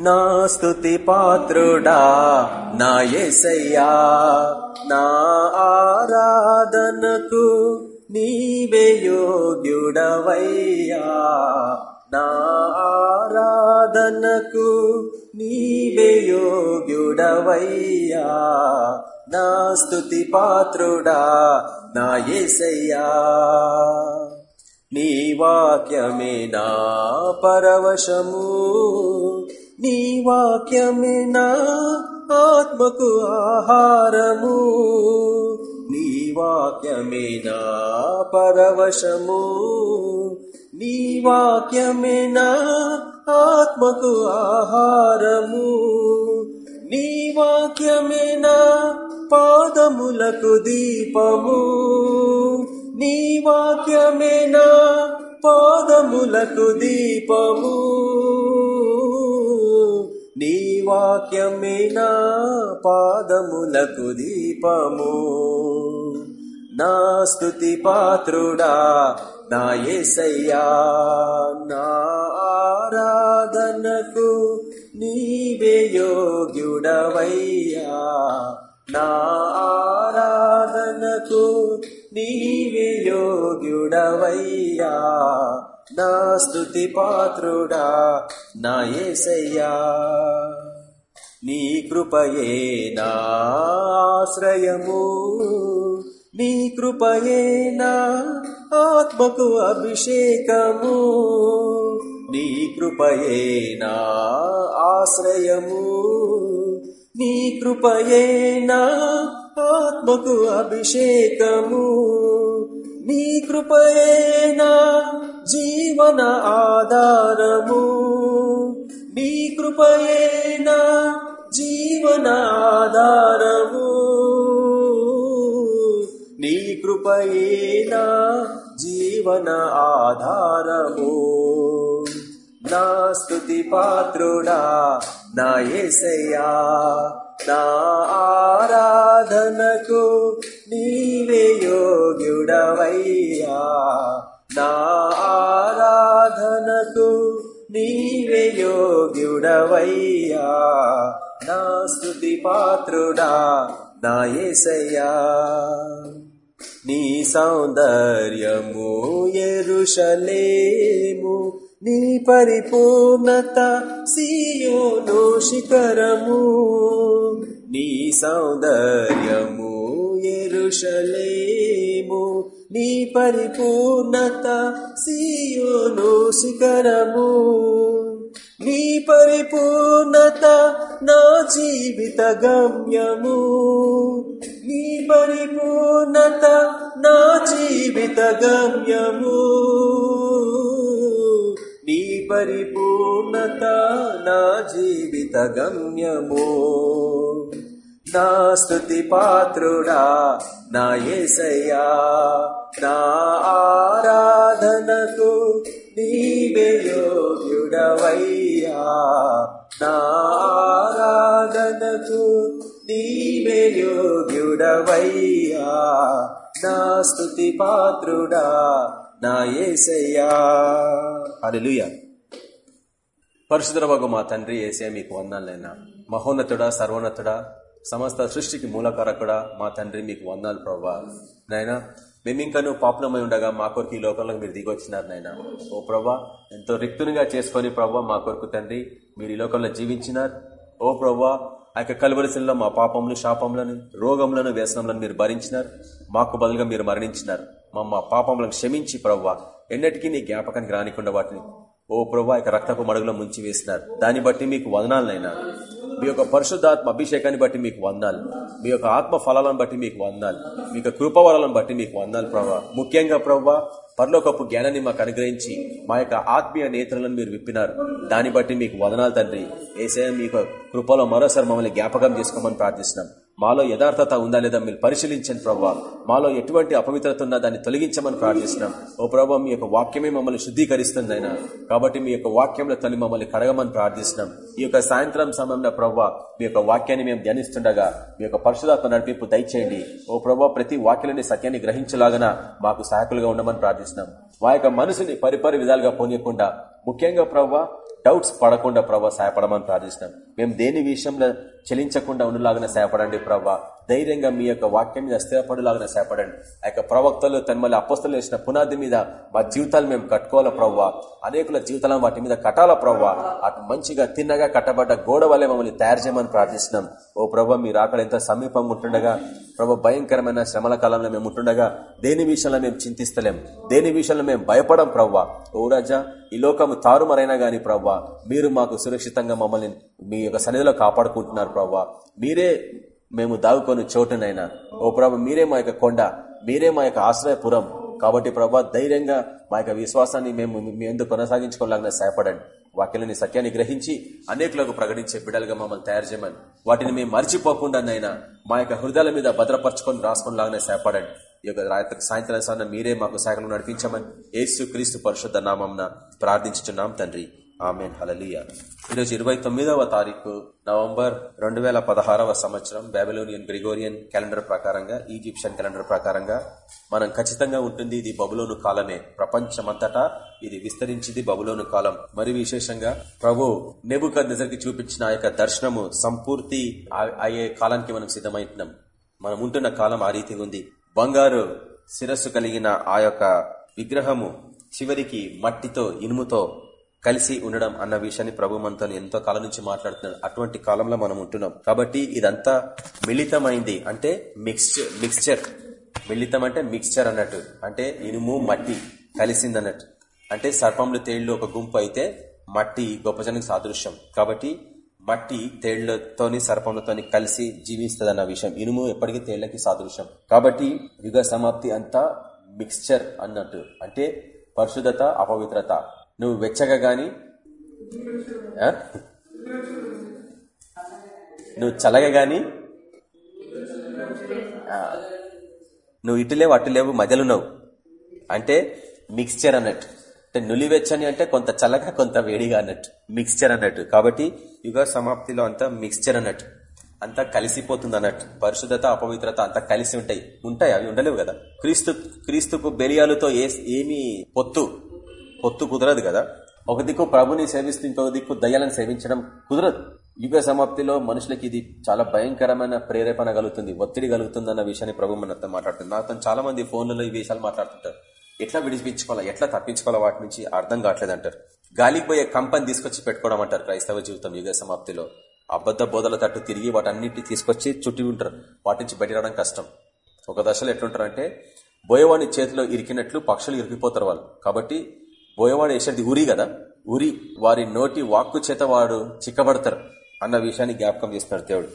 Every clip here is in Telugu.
నా స్థుతి పాత్రుడా నా ఎసయ్యా నా ఆరాధనకు నీవే యోగ్యుడవయ్యా. నా ఆరాధనకు నీవే యోగ్యుడవయ్యా. నా స్థుతి పాత్రుడా నా ఎసయ్యా నీ వాక్యమే నా పరవశము. నీ వాక్యమే నా ఆత్మకు ఆహారము. నీ వాక్యమే నా పరవశము. నీ వాక్యమే నా ఆత్మకు ఆహారము. నీ వాక్యమే నా పాదములకు దీపము. నీ వాక్యమే నా పాదములకు దీపము. నీ వాక్యమే నా పాదములకు దీపము. నా స్థుతి పాత్రుడా నా ఏసయ్యా నా ఆరాధనకు నీవే యోగ్యుడవయ్యా. నా ఆరాధనకు నీవే యోగ్యుడవయ్యా. నా స్థుతి పాత్రుడా నా ఏసయ్యా. నీ కృపయే నా ఆశ్రయము. నీ కృపయే నా ఆత్మకు అభిషేకము. నీ కృపయే నా ఆశ్రయము. నీ కృపయే నా ఆత్మకు అభిషేకము. నీ కృపయేనా జీవన ఆధారము. నీ కృపయేనా జీవన ఆధారము. నీ కృపయేనా జీవన ఆధారము. నా స్థుతి పాత్రుడా నా ఏసయ్యా నా ఆరాధనకు నీవే యోగ్యుడవయ్యా. నా ఆరాధనకు నీవే యోగ్యుడవయ్యా. నా స్థుతి పాత్రుడా నా ఏసయ్యా. నీ సౌందర్యము ఎరుషలేము నీ పరిపూర్ణత సియోను శిఖరము. నీ సౌందర్యము ఎరుషలేము నీ పరిపూర్ణత సీయోను శిఖరము. నీ పరిపూర్ణత నా జీవిత గమ్యము. నీ పరిపూర్ణత నా జీవిత గమ్యము. నీ పరిపూర్ణత నా జీవిత గమ్యము. నా స్థుతి పాత్రుడా నా ఏసయ్యా నా ఆరాధనకు నీవే యోగ్యుడవయ్యా. నా ఆరాధనకు నీవే యోగ్యుడవయ్యా. నా స్థుతి పాత్రుడా నా యేసయ్యా హల్లెలూయా. పరిశుద్ధ మా తండ్రి ఏసే మీకు వందాలైనా మహోన్నతుడా సర్వోన్నతుడా సమస్త సృష్టికి మూలకారకుడ మా తండ్రి మీకు వందాలు ప్రభా నాయన నువ్వు పాపులమై ఉండగా మా కొరకు ఈ లోకంలో మీరు దిగొచ్చినారు నాయన. ఓ ప్రభా ఎంతో రిక్తునిగా చేసుకొని ప్రభా మా కొరకు తండ్రి మీరు ఈ లోకంలో జీవించినారు. ఓ ప్రభా ఆ యొక్క కలువరిశల్లో మా పాపములు శాపములను రోగములను వ్యసనములను మీరు భరించినారు. మాకు బదులుగా మీరు మరణించినారు. మా మా పాపములను క్షమించి ప్రవ్వా. ఎన్నటికీ నీ జ్ఞాపకానికి రానికుండా వాటిని ఓ ప్రభా ఇక రక్తపు మడుగులో ముంచి వేసినారు దాన్ని బట్టి మీకు వదనాలనైనా మీ యొక్క పరిశుద్ధాత్మ అభిషేకాన్ని బట్టి మీకు వందాలు. మీ యొక్క ఆత్మ ఫలాలను బట్టి మీకు వందాలు. మీ యొక్క కృపవరాలను బట్టి మీకు వందాలు ప్రభా. ముఖ్యంగా ప్రభా పర్లోకప్పు జ్ఞానాన్ని మాకు అనుగ్రహించి మా యొక్క ఆత్మీయ నేత్రలను మీరు విప్పినారు. దాన్ని బట్టి మీకు వదనాలు తండ్రి. ఏసే మీ యొక్క కృపలో మరోసారి మమ్మల్ని జ్ఞాపకం చేసుకోమని ప్రార్థిస్తున్నాం. మాలో యథార్థత ఉందా లేదా మీరు పరిశీలించండి ప్రభావ మాలో ఎటువంటి అపవిత్రత ఉన్నా దాన్ని తొలగించమని ప్రార్థిస్తున్నాం. ఓ ప్రభావ మీ యొక్క వాక్యమే మమ్మల్ని శుద్ధీకరిస్తుంది ఆయన కాబట్టి మీ యొక్క వాక్యంలో తల్లి మమ్మల్ని కడగమని ప్రార్థిస్తున్నాం. ఈ యొక్క సాయంత్రం సమయంలో ప్రభావ మీ యొక్క వాక్యాన్ని మేము ధ్యానిస్తుండగా మీ యొక్క పరిశుధాత్మ నడిపింపు దయచేయండి. ఓ ప్రభావ ప్రతి వాక్యాలని సత్యాన్ని గ్రహించలాగన మాకు సహాయకులుగా ఉండమని ప్రార్థిస్తున్నాం. మా యొక్క మనసుని పరిపరి విధాలుగా పోనీయకుండా ముఖ్యంగా ప్రవ్వ డౌట్స్ పడకుండా ప్రభావ సహాయపడమని ప్రార్థిస్తున్నాం. మేము దేని విషయంలో చెలించకుండా ఉండలాగిన సేపడండి ప్రభా. ధైర్యంగా మీ యొక్క వాక్యం మీద స్థిరపడులాగిన సేపడండి. ఆ యొక్క ప్రవక్తలు తన్మల్లి అప్పస్తలు వేసిన పునాది మీద మా జీవితాలు మేము కట్టుకోవాలా ప్రవ్వా అనేకుల జీవితాలను వాటి మీద కట్టాలా ప్రవ్వా అటు మంచిగా తిన్నగా కట్టబడ్డ గోడ వల్లే మమ్మల్ని తయారు చేయమని ప్రార్థిస్తున్నాం. ఓ ప్రభ మీరు అక్కడ ఎంత సమీపంగా ఉంటుండగా ప్రభు భయంకరమైన శ్రమల కాలంలో మేము ఉంటుండగా దేని విషయంలో మేము చింతిస్తలేం? దేని విషయంలో మేము భయపడం ప్రవ్వా ఓ రాజా ఈ లోకము తారుమరైనా గాని ప్రవ్వా మీరు మాకు సురక్షితంగా మమ్మల్ని మీ యొక్క సన్నిధిలో కాపాడుకుంటున్నారు ప్రభా మీరే మేము దాగుకొని చోటునైనా. ఓ ప్రభా మీరే మా యొక్క కొండ మీరే మా యొక్క ఆశ్రయపురం. కాబట్టి ప్రభా ధైర్యంగా మా యొక్క విశ్వాసాన్ని మేము మీ ఎందుకు కొనసాగించుకోలేక సహాయపడండి. వాక్యాలని సత్యాన్ని గ్రహించి అనేకులకు ప్రకటించే బిడ్డలుగా మమ్మల్ని తయారు చేయమని. వాటిని మేము మర్చిపోకుండా నైనా మా యొక్క హృదయాల మీద భద్రపరచుకొని రాసుకొని లాగానే సహాయపడండి. ఈ యొక్క రాత్రి సాయంత్రం సార్ మీరే మాకు సహాయం నడిపించమని యేసు క్రీస్తు పరిశుద్ధ నామం ప్రార్థించుతున్నాం తండ్రి. ఆమె హలలియ ఈరోజు ఇరవై తొమ్మిదవ తారీఖు నవంబర్ రెండు వేల పదహారవ సంవత్సరం బాబిలోనియన్ గ్రిగోరియన్ క్యాలెండర్ ప్రకారంగా ఈజిప్షియన్ క్యాలెండర్ ప్రకారంగా మనం ఖచ్చితంగా ఉంటుంది ఇది బబులోను కాలమే. ప్రపంచమంతటా ఇది విస్తరించింది బబులోను కాలం. మరి విశేషంగా ప్రభు నెబుక నిజరికి చూపించిన ఆ యొక్క దర్శనము సంపూర్తి అయ్యే కాలానికి మనం సిద్ధమైతున్నాం. మనం ఉంటున్న కాలం ఆ రీతిగా ఉంది. బంగారు శిరస్సు కలిగిన ఆ యొక్క విగ్రహము చివరికి మట్టితో ఇనుముతో కలిసి ఉండడం అన్న విషయాన్ని ప్రభు మనతో ఎంతో కాలం నుంచి మాట్లాడుతున్నాడు. అటువంటి కాలంలో మనం ఉంటున్నాం. కాబట్టి ఇదంతా మిళితమైంది. అంటే మిక్స్చర్ మిక్స్చర్ మిళితం అంటే మిక్స్చర్ అన్నట్టు. అంటే ఇనుము మట్టి కలిసింది అన్నట్టు అంటే సర్పంలు తేళ్ళు ఒక గుంపు అయితే మట్టి గొప్పజనకు సాదృశ్యం. కాబట్టి మట్టి తేళ్ళతోని సర్పంలతోని కలిసి జీవిస్తుంది అన్న విషయం. ఇనుము ఎప్పటికీ తేళ్ళకి సాదృశ్యం. కాబట్టి యుగ సమాప్తి అంతా మిక్స్చర్ అన్నట్టు. అంటే పరిశుద్ధత అపవిత్రత. నువ్వు వెచ్చగా గాని నువ్వు చల్లగా గాని నువ్వు ఇటు లేవు అటు లేవు మధ్యలో ఉన్నావు. అంటే మిక్స్చర్ అన్నట్టు. అంటే నులివెచ్చని అంటే కొంత చల్లగా కొంత వేడిగా అన్నట్టు. మిక్స్చర్ అన్నట్టు. కాబట్టి యుగ సమాప్తిలో అంతా మిక్స్చర్ అన్నట్టు. అంతా కలిసిపోతుంది అన్నట్టు. పరిశుద్ధత అపవిత్రత అంతా కలిసి ఉంటాయి. ఉంటాయి అవి ఉండలేవు కదా. క్రీస్తు క్రీస్తుకు బెలియాలతో ఏమి పొత్తు. పొత్తు కుదరదు కదా. ఒక దిక్కు ప్రభుని సేవిస్తూ ఇంకొక దిక్కు దయ్యాలను సేవించడం కుదరదు. యుగ సమాప్తిలో మనుషులకి ఇది చాలా భయంకరమైన ప్రేరేపణ కలుగుతుంది ఒత్తిడి కలుగుతుంది అన్న విషయాన్ని ప్రభు మనతో మాట్లాడుతుంది. నాతో చాలా మంది ఫోన్లలో ఈ విషయాలు మాట్లాడుతుంటారు. ఎట్లా విడిపించుకోవాలా ఎట్లా తప్పించుకోవాలా వాటి నుంచి అర్థం కావట్లేదు అంటారు. గాలికి పోయే కంపని తీసుకొచ్చి పెట్టుకోవడం అంటారు క్రైస్తవ జీవితం యుగ సమాప్తిలో. అబద్ధ బోధల తట్టు తిరిగి వాటన్నిటిని తీసుకొచ్చి చుట్టి ఉంటారు. వాటి నుంచి బయటరావడం కష్టం. ఒక దశలో ఎట్లుంటారంటే బోయవాణి చేతిలో ఇరికినట్లు పక్షులు ఇరికిపోతారు వాళ్ళు. కాబట్టి బోయవాడు వేసేది ఉరి కదా? ఉరి వారి నోటి వాక్కు చేత వాడు చిక్కబడతారు అన్న విషయాన్ని జ్ఞాపకం చేస్తున్నారు దేవుడు.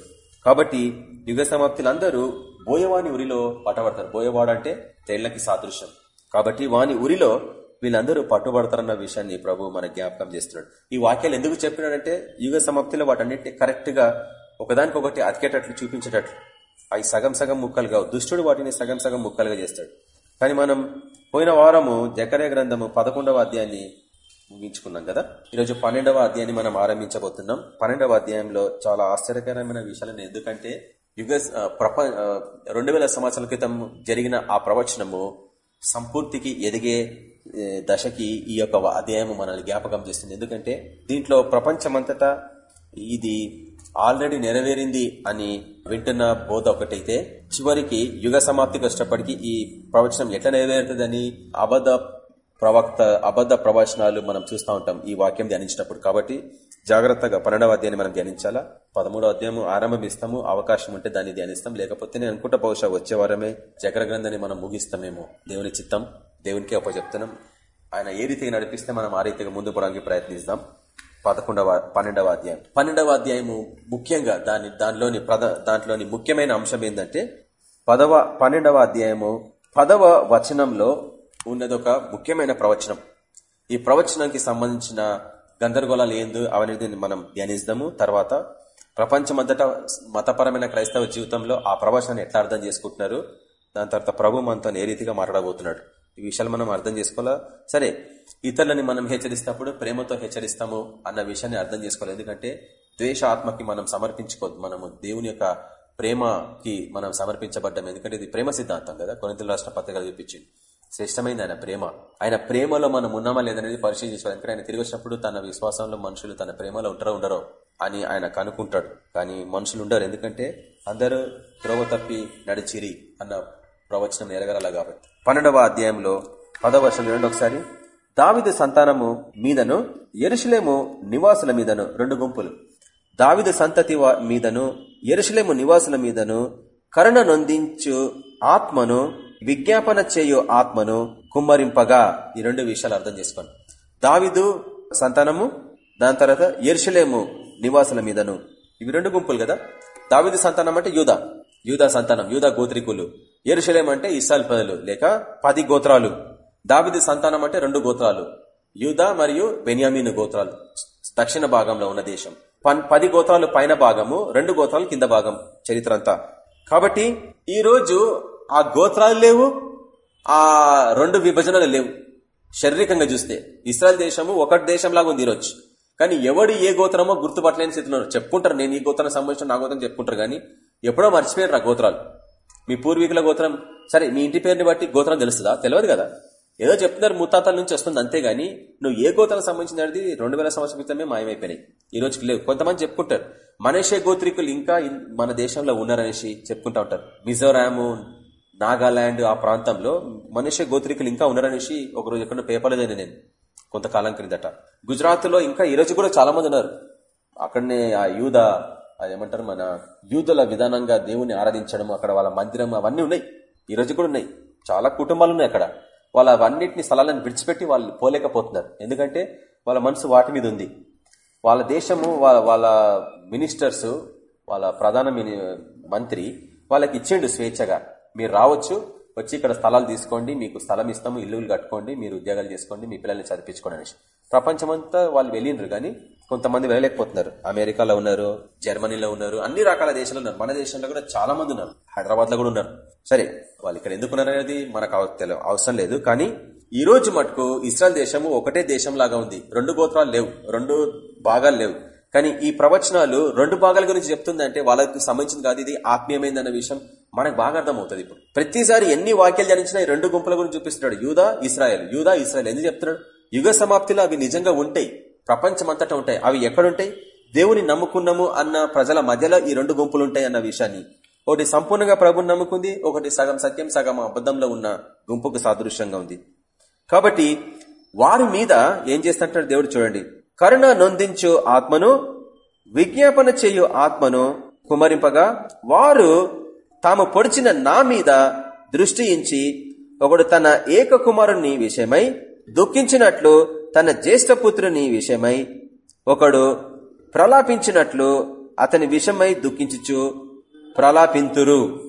కాబట్టి యుగ సమాప్తిలో అందరూ బోయవాణి ఉరిలో పట్టబడతారు. బోయవాడు అంటే తేళ్ళకి సాదృశ్యం. కాబట్టి వాని ఉరిలో వీళ్ళందరూ పట్టుబడతారన్న విషయాన్ని ప్రభు మన జ్ఞాపకం చేస్తున్నాడు. ఈ వాక్యాలు ఎందుకు చెప్పినాడంటే యుగ సమాప్తిలో వాటన్నిటి కరెక్ట్గా ఒకదానికొకటి అతికేటట్లు చూపించేటట్లు. అవి సగం సగం ముక్కలుగా దుష్టుడు వాటిని సగం సగం ముక్కలుగా చేస్తాడు. కానీ మనం పోయిన వారము జకరే గ్రంథము పదకొండవ అధ్యాయాన్ని ముగించుకున్నాం కదా? ఈరోజు పన్నెండవ అధ్యాయాన్ని మనం ఆరంభించబోతున్నాం. పన్నెండవ అధ్యాయంలో చాలా ఆశ్చర్యకరమైన విషయాలను ఎందుకంటే యుగ ప్రప రెండు వేల సంవత్సరాల క్రితం జరిగిన ఆ ప్రవచనము సంపూర్తికి ఎదిగే దశకి ఈ యొక్క అధ్యాయము మనల్ని జ్ఞాపకం చేస్తుంది. ఎందుకంటే దీంట్లో ప్రపంచమంతటా ఇది ఆల్రెడీ నెరవేరింది అని వింటున్న బోధ ఒకటైతే చివరికి యుగ సమాప్తికి వచ్చినప్పటికీ ఈ ప్రవచనం ఎట్లా నెరవేరుతుందని అబద్ధ ప్రవక్త అబద్ధ ప్రవచనాలు మనం చూస్తూ ఉంటాం ఈ వాక్యం ధ్యానించినప్పుడు. కాబట్టి జాగ్రత్తగా పన్నెండవ అధ్యాయాన్ని మనం ధ్యానించాలా? పదమూడవ అధ్యాయం ఆరంభిస్తాము అవకాశం ఉంటే దాన్ని ధ్యానిస్తాం. లేకపోతే నేను అనుకుంటా బహుశా వచ్చే వారమే జగర గ్రంథాన్ని మనం ముగిస్తామేమో. దేవుని చిత్తం దేవునికి అప్పచెప్తున్నాం. ఆయన ఏ రీతిగా నడిపిస్తే మనం ఆ రీతిగా ముందు పోవడానికి ప్రయత్నిస్తాం. పదకొండవ పన్నెండవ అధ్యాయం. పన్నెండవ అధ్యాయము ముఖ్యంగా దాని దానిలోని దాంట్లోని ముఖ్యమైన అంశం ఏంటంటే పదవ పన్నెండవ అధ్యాయము పదవ వచనంలో ఉన్నదొక ముఖ్యమైన ప్రవచనం. ఈ ప్రవచనానికి సంబంధించిన గందరగోళాలు ఏందో అవనేది మనం ధ్యానిస్తాము. తర్వాత ప్రపంచమంతటా మతపరమైన క్రైస్తవ జీవితంలో ఆ ప్రవచనాన్ని ఎట్లా అర్థం చేసుకుంటున్నారు? దాని తర్వాత ప్రభు మనతో ఏ రీతిగా మాట్లాడబోతున్నాడు? ఈ విషయాలు మనం అర్థం చేసుకోవాలా? సరే ఇతరులని మనం హెచ్చరిస్తప్పుడు ప్రేమతో హెచ్చరిస్తాము అన్న విషయాన్ని అర్థం చేసుకోవాలి. ఎందుకంటే ద్వేష ఆత్మకి మనం సమర్పించుకోవద్దు. మనము దేవుని యొక్క ప్రేమకి మనం సమర్పించబడ్డాం. ఎందుకంటే ఇది ప్రేమ సిద్ధాంతం కదా? కొనితల రాష్ట్ర పత్రికలు చూపించింది. శ్రేష్టమైన ఆయన ప్రేమ. ఆయన ప్రేమలో మనం ఉన్నామా లేదనేది పరిశీలించాలి ఎందుకంటే ఆయన తిరిగి వచ్చినప్పుడు తన విశ్వాసంలో మనుషులు తన ప్రేమలో ఉంటారో ఉండరో అని ఆయన కనుక్కుంటాడు. కానీ మనుషులు ఉండరు. ఎందుకంటే అందరూ త్రోవ తప్పి నడిచిరి అన్న ప్రవచనం నెరవేరాల కాబట్టి. పన్నెండవ అధ్యాయంలో పదవ వర్షం చూడండి ఒకసారి దావిదు సంతానము మీదను ఎరుషులేము నివాసుల మీదను రెండు గుంపులు. దావిదు సంతతి మీదను ఎరుషులేము నివాసుల మీదను కరుణ నొందించు ఆత్మను విజ్ఞాపన చేయు ఆత్మను కుమ్మరింపగా ఈ రెండు విషయాలు అర్థం చేసుకోండి. దావిదు సంతానము దాని తర్వాత ఎరుషులేము నివాసుల మీదను. ఇవి రెండు గుంపులు కదా? దావిదు సంతానం అంటే యూదా. యూదా సంతానం యూదా గోత్రికులు. ఎరుషలేం అంటే ఇస్సాల్ పదలు లేక పది గోత్రాలు. దావిది సంతానం అంటే రెండు గోత్రాలు యూదా మరియు బెనియామీన్ గోత్రాలు. దక్షిణ భాగంలో ఉన్న దేశం. పది గోత్రాలు పైన భాగము రెండు గోత్రాలు కింద భాగం చరిత్ర అంతా కాబట్టి ఈ రోజు ఆ గోత్రాలు లేవు ఆ రెండు విభజనలు లేవు. శారీరకంగా చూస్తే ఇస్రాయల్ దేశము ఒకటి దేశంలాగా ఉంది ఈరోజు. కానీ ఎవడు ఏ గోత్రమో గుర్తుపట్టలేని స్థితిలో చెప్పుకుంటారు నేను ఈ గోత్రం సంబంధించిన నా గోత్రం చెప్పుకుంటారు కానీ ఎప్పుడో మర్చిపోయారు ఆ గోత్రాలు. మీ పూర్వీకుల గోత్రం సరే మీ ఇంటి పేరుని బట్టి గోత్రం తెలుస్తుందా? తెలియదు కదా. ఏదో చెప్తున్నారు ముత్తాతల నుంచి వస్తుంది అంతేగాని నువ్వు ఏ గోత్రాలకు సంబంధించినది రెండు వేల సంవత్సరం క్రితమే మాయమైపోయినాయి. ఈ రోజుకి లేవు. కొంతమంది చెప్పుకుంటారు మనిషే గోత్రికులు ఇంకా మన దేశంలో ఉన్నారనేసి చెప్పుకుంటా ఉంటారు. మిజోరాము నాగాలాండ్ ఆ ప్రాంతంలో మనిషే గోత్రికులు ఇంకా ఉన్నారనేసి ఒకరోజు ఎక్కడ పేపర్లో చదివి నేను కొంతకాలం క్రిందట. గుజరాత్లో ఇంకా ఈ రోజు కూడా చాలా మంది ఉన్నారు. అక్కడనే ఆ యూద ఏమంటారు మన యూదుల విధానంగా దేవుని ఆరాధించడం అక్కడ వాళ్ళ మందిరం అవన్నీ ఉన్నాయి. ఈ రోజు కూడా ఉన్నాయి. చాలా కుటుంబాలు ఉన్నాయి అక్కడ. వాళ్ళ అవన్నిటిని స్థలాలను విడిచిపెట్టి వాళ్ళు పోలేకపోతున్నారు. ఎందుకంటే వాళ్ళ మనసు వాటి మీద ఉంది. వాళ్ళ దేశము వాళ్ళ మినిస్టర్స్ వాళ్ళ ప్రధాన మంత్రి వాళ్ళకి ఇచ్చిండు స్వేచ్ఛగా. మీరు రావచ్చు వచ్చి ఇక్కడ స్థలాలు తీసుకోండి మీకు స్థలం ఇస్తాము ఇల్లులు కట్టుకోండి మీరు ఉద్యోగాలు చేసుకోండి మీ పిల్లల్ని చదివించుకోండి అనేసి. ప్రపంచమంతా వాళ్ళు వెళ్ళిండ్రు కానీ కొంతమంది వెళ్ళలేకపోతున్నారు. అమెరికాలో ఉన్నారు జర్మనీలో ఉన్నారు అన్ని రకాల దేశాలు ఉన్నారు. మన దేశంలో కూడా చాలా మంది ఉన్నారు. హైదరాబాద్లో కూడా ఉన్నారు. సరే వాళ్ళు ఇక్కడ ఎందుకున్నారు అనేది మనకు అవసరం లేదు. కానీ ఈ రోజు మటుకు ఇస్రాయల్ దేశము ఒకటే దేశం లాగా ఉంది. రెండు గోత్రాలు లేవు. రెండు భాగాలు లేవు. కానీ ఈ ప్రవచనాలు రెండు భాగాల గురించి చెప్తుందంటే వాళ్ళకి సంబంధించింది కాదు. ఇది ఆత్మీయమైందన్న విషయం మనకు బాగా అర్థమవుతుంది ఇప్పుడు. ప్రతిసారి ఎన్ని వాక్యాలు జరించినా రెండు గుంపుల గురించి చూపిస్తున్నాడు. యూదా ఇస్రాయల్. యూదా ఇస్రాయల్. ఎందుకు చెప్తున్నాడు? యుగ సమాప్తిలో అవి నిజంగా ఉంటాయి. ప్రపంచమంతటా ఉంటాయి. అవి ఎక్కడుంటాయి? దేవుని నమ్ముకున్నాము అన్న ప్రజల మధ్యలో ఈ రెండు గుంపులు ఉంటాయి అన్న విషయాన్ని. ఒకటి సంపూర్ణంగా ప్రభుని నమ్ముకుంది ఒకటి సగం సత్యం సగం అబద్ధంలో ఉన్న గుంపుకు సాదృశ్యంగా ఉంది. కాబట్టి వారి మీద ఏం చేస్తుంటాడు దేవుడు చూడండి. కరుణ నొందించు ఆత్మను విజ్ఞాపన చేయు ఆత్మను కుమరింపగా వారు తాము పొడిచిన నా మీద దృష్టించి ఒకడు తన ఏక కుమారుని విషయమై దుఃఖించినట్లు తన జ్యేష్ఠపుత్రుని విషయమై ఒకడు ప్రలాపించినట్లు అతని విషయమై దుఃఖించుచు ప్రలాపింతురు.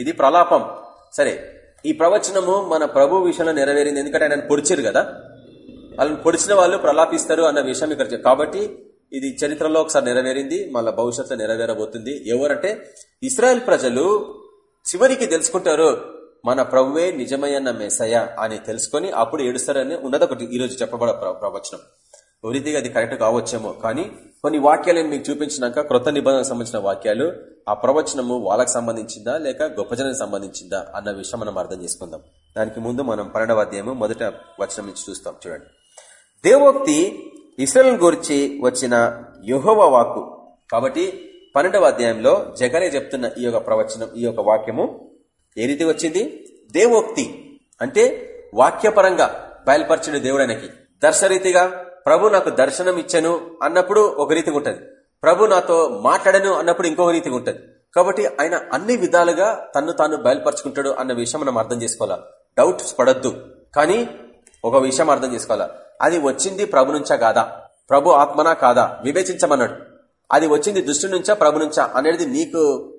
ఇది ప్రలాపం. సరే ఈ ప్రవచనము మన ప్రభు విషయంలో నెరవేరింది. ఎందుకంటే ఆయన పొడిచారు కదా. వాళ్ళని పొడిచిన వాళ్ళు ప్రలాపిస్తారు అన్న విషయం ఇక్కడ కాబట్టి ఇది చరిత్రలో ఒకసారి నెరవేరింది మళ్ళీ భవిష్యత్తులో నెరవేరబోతుంది. ఎవరంటే ఇస్రాయల్ ప్రజలు చివరికి తెలుసుకుంటారు. మన ప్రవ్వే నిజమైన మెసయ అని తెలుసుకొని అప్పుడు ఏడుస్తారని ఉన్నది ఒకటి ఈరోజు చెప్పబడ ప్రవచనం. వృద్ధిగా అది కరెక్ట్ కావచ్చేమో కానీ కొన్ని వాక్యాలను మీకు చూపించినాక క్రొత్త నిబంధనకు సంబంధించిన వాక్యాలు ఆ ప్రవచనము వాళ్ళకి సంబంధించిందా లేక గొప్ప జనానికి సంబంధించిందా అన్న విషయం మనం అర్థం చేసుకుందాం. దానికి ముందు మనం పన్నెండవ అధ్యాయము మొదట వచనం నుంచి చూస్తాం చూడండి. దేవోక్తి ఇస్రాయల్ గురించి వచ్చిన యుహోవ వాక్కు. కాబట్టి పన్నెండవ అధ్యాయంలో జగనే చెప్తున్న ఈ యొక్క ప్రవచనం ఈ యొక్క వాక్యము ఏ రీతి వచ్చింది? దేవోక్తి అంటే వాక్యపరంగా బయలుపరచిన దేవుడు ఆయనకి దర్శరీతిగా ప్రభు నాకు దర్శనం ఇచ్చను అన్నప్పుడు ఒక రీతిగా ఉంటుంది. ప్రభు నాతో మాట్లాడను అన్నప్పుడు ఇంకొక రీతిగా ఉంటుంది. కాబట్టి ఆయన అన్ని విధాలుగా తన్ను తాను బయలుపరుచుకుంటాడు అన్న విషయం మనం అర్థం చేసుకోవాలా? డౌట్స్ పడద్దు. కానీ ఒక విషయం అర్థం చేసుకోవాలా? అది వచ్చింది ప్రభు నుంచా కాదా? ప్రభు ఆత్మనా కాదా? వివేచించమన్నాడు. అది వచ్చింది దృష్టి నుంచా ప్రభు నుంచా అనేది నీకు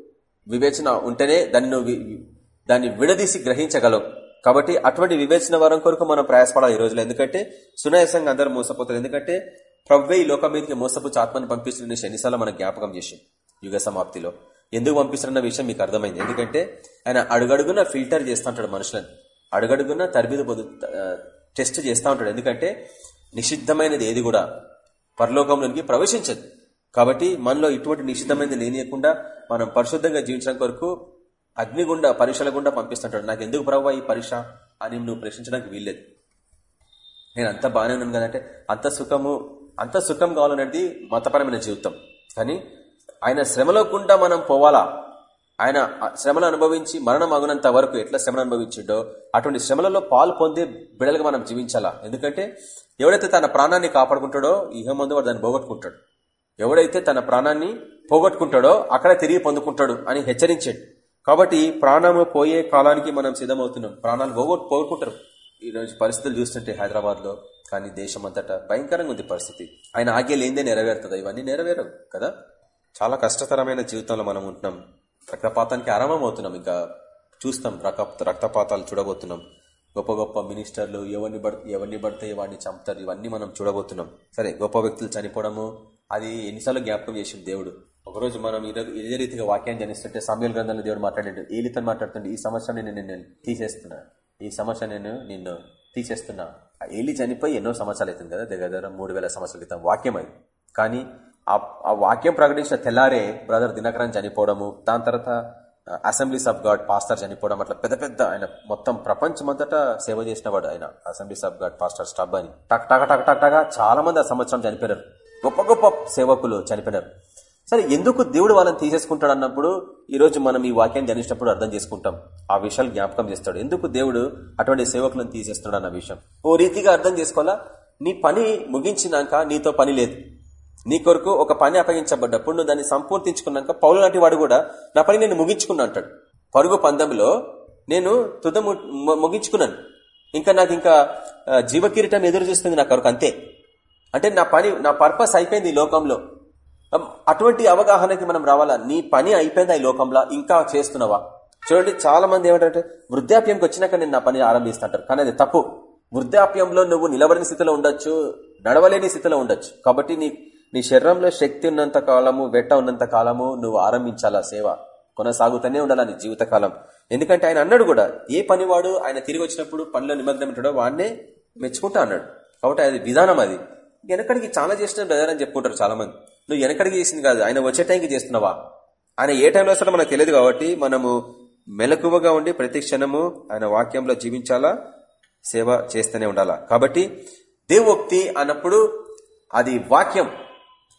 వివేచన ఉంటేనే దాన్ని నువ్వు దాన్ని విడదీసి గ్రహించగలం. కాబట్టి అటువంటి వివేచన వరం కొరకు మనం ప్రయాసపడాలి ఈ రోజులో ఎందుకంటే సునాయాసంగా అందరూ మోసపోతారు. ఎందుకంటే ప్రవ్వే ఈ లోకం మీదకి మోసపు ఆత్మని పంపిస్తున్న శనిసాల మనం జ్ఞాపకం చేసాం యుగ సమాప్తిలో. ఎందుకు పంపిస్తున్న విషయం మీకు అర్థమైంది. ఎందుకంటే ఆయన అడుగడుగున ఫిల్టర్ చేస్తూ ఉంటాడు మనుషులను. అడుగడుగున తరబిదు పొందు టెస్ట్ చేస్తూ ఉంటాడు. ఎందుకంటే నిషిద్ధమైనది ఏది కూడా పరలోకంలోనికి ప్రవేశించదు. కాబట్టి మనలో ఇటువంటి నిషిద్ధమైనది లేనియకుండా మనం పరిశుద్ధంగా జీవించడం కొరకు అగ్నిగుండ పరీక్షల గుండా పంపిస్తుంటాడు. నాకు ఎందుకు ప్రభావ ఈ పరీక్ష అని నువ్వు ప్రశ్నించడానికి వీల్లేదు. నేను అంత బాగానే ఉన్నాను కదంటే అంత సుఖము అంత సుఖం కావాలనేది మతపరమైన జీవితం. కానీ ఆయన శ్రమలో గుండా మనం పోవాలా? ఆయన శ్రమను అనుభవించి మరణం అగునంత వరకు ఎట్లా శ్రమను అనుభవించిండో అటువంటి శ్రమలలో పాలు పొందే బిడలుగా మనం జీవించాలా? ఎందుకంటే ఎవడైతే తన ప్రాణాన్ని కాపాడుకుంటాడో ఇహ ముందు వాడు దాన్ని పోగొట్టుకుంటాడు. ఎవడైతే తన ప్రాణాన్ని పోగొట్టుకుంటాడో అక్కడ తిరిగి పొందుకుంటాడు అని హెచ్చరించాడు. కాబట్టి ప్రాణము పోయే కాలానికి మనం సిద్ధమవుతున్నాం. ప్రాణాలు పోగొట్టు పోగొట్టుకుంటారు. ఈ రోజు పరిస్థితులు చూస్తుంటే హైదరాబాద్లో కానీ దేశం అంతటా భయంకరంగా ఉంది పరిస్థితి. ఆయన ఆగే ఏందే నెరవేరుతుంది. ఇవన్నీ నెరవేరవు కదా? చాలా కష్టతరమైన జీవితంలో మనం ఉంటున్నాం. రక్తపాతానికి ఆరంభం అవుతున్నాం ఇంకా చూస్తాం రక్తపాతాలు చూడబోతున్నాం. గొప్ప గొప్ప మినిస్టర్లు ఎవరిని ఎవరిని పడితే వాడిని చంపుతారు ఇవన్నీ మనం చూడబోతున్నాం. సరే గొప్ప వ్యక్తులు చనిపోవడము అది ఎన్నిసార్లు జ్ఞాపకం చేసింది దేవుడు? ఒకరోజు మనం ఇదే రీతిగా వాక్యాన్ని జనిస్తుంటే సమయాల గ్రంథంలో దేవుడు మాట్లాడాడు. ఏలితో మాట్లాడుతుంటే ఈ సంవత్సరం నేను నేను తీసేస్తున్నా. ఈ సంవత్సరం నేను నిన్ను తీసేస్తున్నా. ఏలి చనిపోయి ఎన్నో సంవత్సరాలు అవుతుంది కదా? దగ్గర దగ్గర మూడు వేల సంవత్సరాల క్రితం వాక్యం అది. కానీ ఆ వాక్యం ప్రకటించిన తెల్లారే బ్రదర్ దినకరాన్ని చనిపోవడము దాని తర్వాత అసెంబ్లీస్ ఆఫ్ గాడ్ పాస్టర్ చనిపోవడం అట్లా పెద్ద పెద్ద ఆయన మొత్తం ప్రపంచమంతటా సేవ చేసిన వాడు ఆయన అసెంబ్లీస్ ఆఫ్ గాడ్ పాస్టర్ స్టబ్ అని. టక్ టక టక్ టక్ టగా చాలా మంది ఆ సంవత్సరం చనిపోయారు గొప్ప గొప్ప సేవకులు చనిపోయినారు. సరే ఎందుకు దేవుడు వాళ్ళని తీసేసుకుంటాడు అన్నప్పుడు ఈరోజు మనం ఈ వాక్యాన్ని ధ్యానించినప్పుడు అర్థం చేసుకుంటాం. ఆ విషయాలు జ్ఞాపకం చేస్తాడు. ఎందుకు దేవుడు అటువంటి సేవకులను తీసేస్తున్నాడు అన్న విషయం. ఓ రీతిగా అర్థం చేసుకోవాలా? నీ పని ముగించినాక నీతో పని లేదు. నీ కొరకు ఒక పని అప్పగించబడ్డప్పుడు నువ్వు దాన్ని సంపూర్తించుకున్నాక పౌలు లాంటి వాడు కూడా నా పని నేను ముగించుకున్నా అంటాడు. పరుగు పందెంలో నేను తుద ముగించుకున్నాను. ఇంకా నాకు ఇంకా జీవకిరీటం ఎదురు చూస్తుంది నా కొరకు అంతే. అంటే నా పని నా పర్పస్ అయిపోయింది ఈ లోకంలో. అటువంటి అవగాహనకి మనం రావాలా? నీ పని అయిపోయింది ఈ లోకంలో? ఇంకా చేస్తున్నావా? చూడండి చాలా మంది ఏమంటారంటే వృద్ధాప్యంకి వచ్చినాక నేను నా పని ఆరంభిస్తుంటారు కానీ అది తప్పు. వృద్ధాప్యంలో నువ్వు నిలబడిన స్థితిలో ఉండొచ్చు నడవలేని స్థితిలో ఉండొచ్చు. కాబట్టి నీ నీ శరీరంలో శక్తి ఉన్నంత కాలము వెట్ట ఉన్నంత కాలము నువ్వు ఆరంభించాలా సేవ? కొనసాగుతూనే ఉండాలా నీ జీవితకాలం? ఎందుకంటే ఆయన అన్నాడు కూడా ఏ పనివాడు ఆయన తిరిగి వచ్చినప్పుడు పనిలో నిమగ్నం ఉంటాడో వాడినే మెచ్చుకుంటా అన్నాడు. కాబట్టి అది విధానం అది. వెనకడికి చాలా చేసిన బ్రదర్ అని చెప్పుకుంటారు చాలా మంది నువ్వు వెనకడికి చేసింది కాదు. ఆయన వచ్చే టైంకి చేస్తున్నావా? ఆయన ఏ టైంలో వస్తాడో మనకు తెలియదు కాబట్టి మనము మెలకువగా ఉండి ప్రతి క్షణము ఆయన వాక్యంలో జీవించాలా? సేవ చేస్తూనే ఉండాలా? కాబట్టి దేవోక్తి అన్నప్పుడు అది వాక్యం.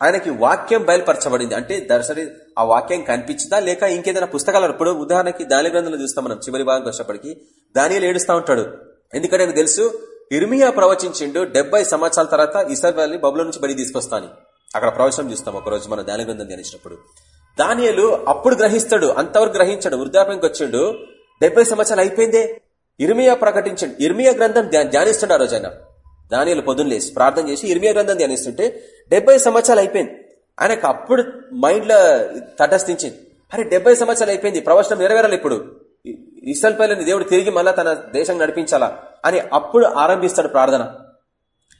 ఆయనకి వాక్యం బయలుపరచబడింది. అంటే దర్శని ఆ వాక్యం కనిపించిందా? లేక ఇంకేదైనా పుస్తకాలు ఇప్పుడు ఉదాహరణకి దాని గ్రంథంలో చూస్తాం మనం చివరి భాగం వచ్చేప్పటికి దానిలో ఏడుస్తూ ఉంటాడు. ఎందుకంటే నాకు తెలుసు ఇర్మియా ప్రవచించిండు డెబ్బై సంవత్సరాల తర్వాత ఇసర్వాల్ని బబుల నుంచి బడి తీసుకొస్తాను అక్కడ ప్రవచనం చూస్తాం ఒకరోజు మన దాని గ్రంథం ధ్యానించినప్పుడు. దానియలు అప్పుడు గ్రహిస్తాడు అంతవరకు గ్రహించాడు వృద్ధాప్యంకి వచ్చిండు. డెబ్బై సంవత్సరాలు అయిపోయిందే. ఇర్మియా ప్రకటించండి. ఇర్మియా గ్రంథం ధ్యానిస్తుండ ఆ రోజు ఆయన దానియలు పొద్దున్న లేసి ప్రార్థన చేసి ఇర్మియా గ్రంథం ధ్యానిస్తుంటే డెబ్బై సంవత్సరాలు అయిపోయింది. ఆయనకు అప్పుడు మైండ్లో తటస్థించింది. అరే డెబ్బై సంవత్సరాలు అయిపోయింది ప్రవచనం నెరవేరాలి ఇప్పుడు. ఇసల్పల్లిని దేవుడు తిరిగి మళ్ళా తన దేశం నడిపించాలా అని అప్పుడు ఆరంభిస్తాడు ప్రార్థన.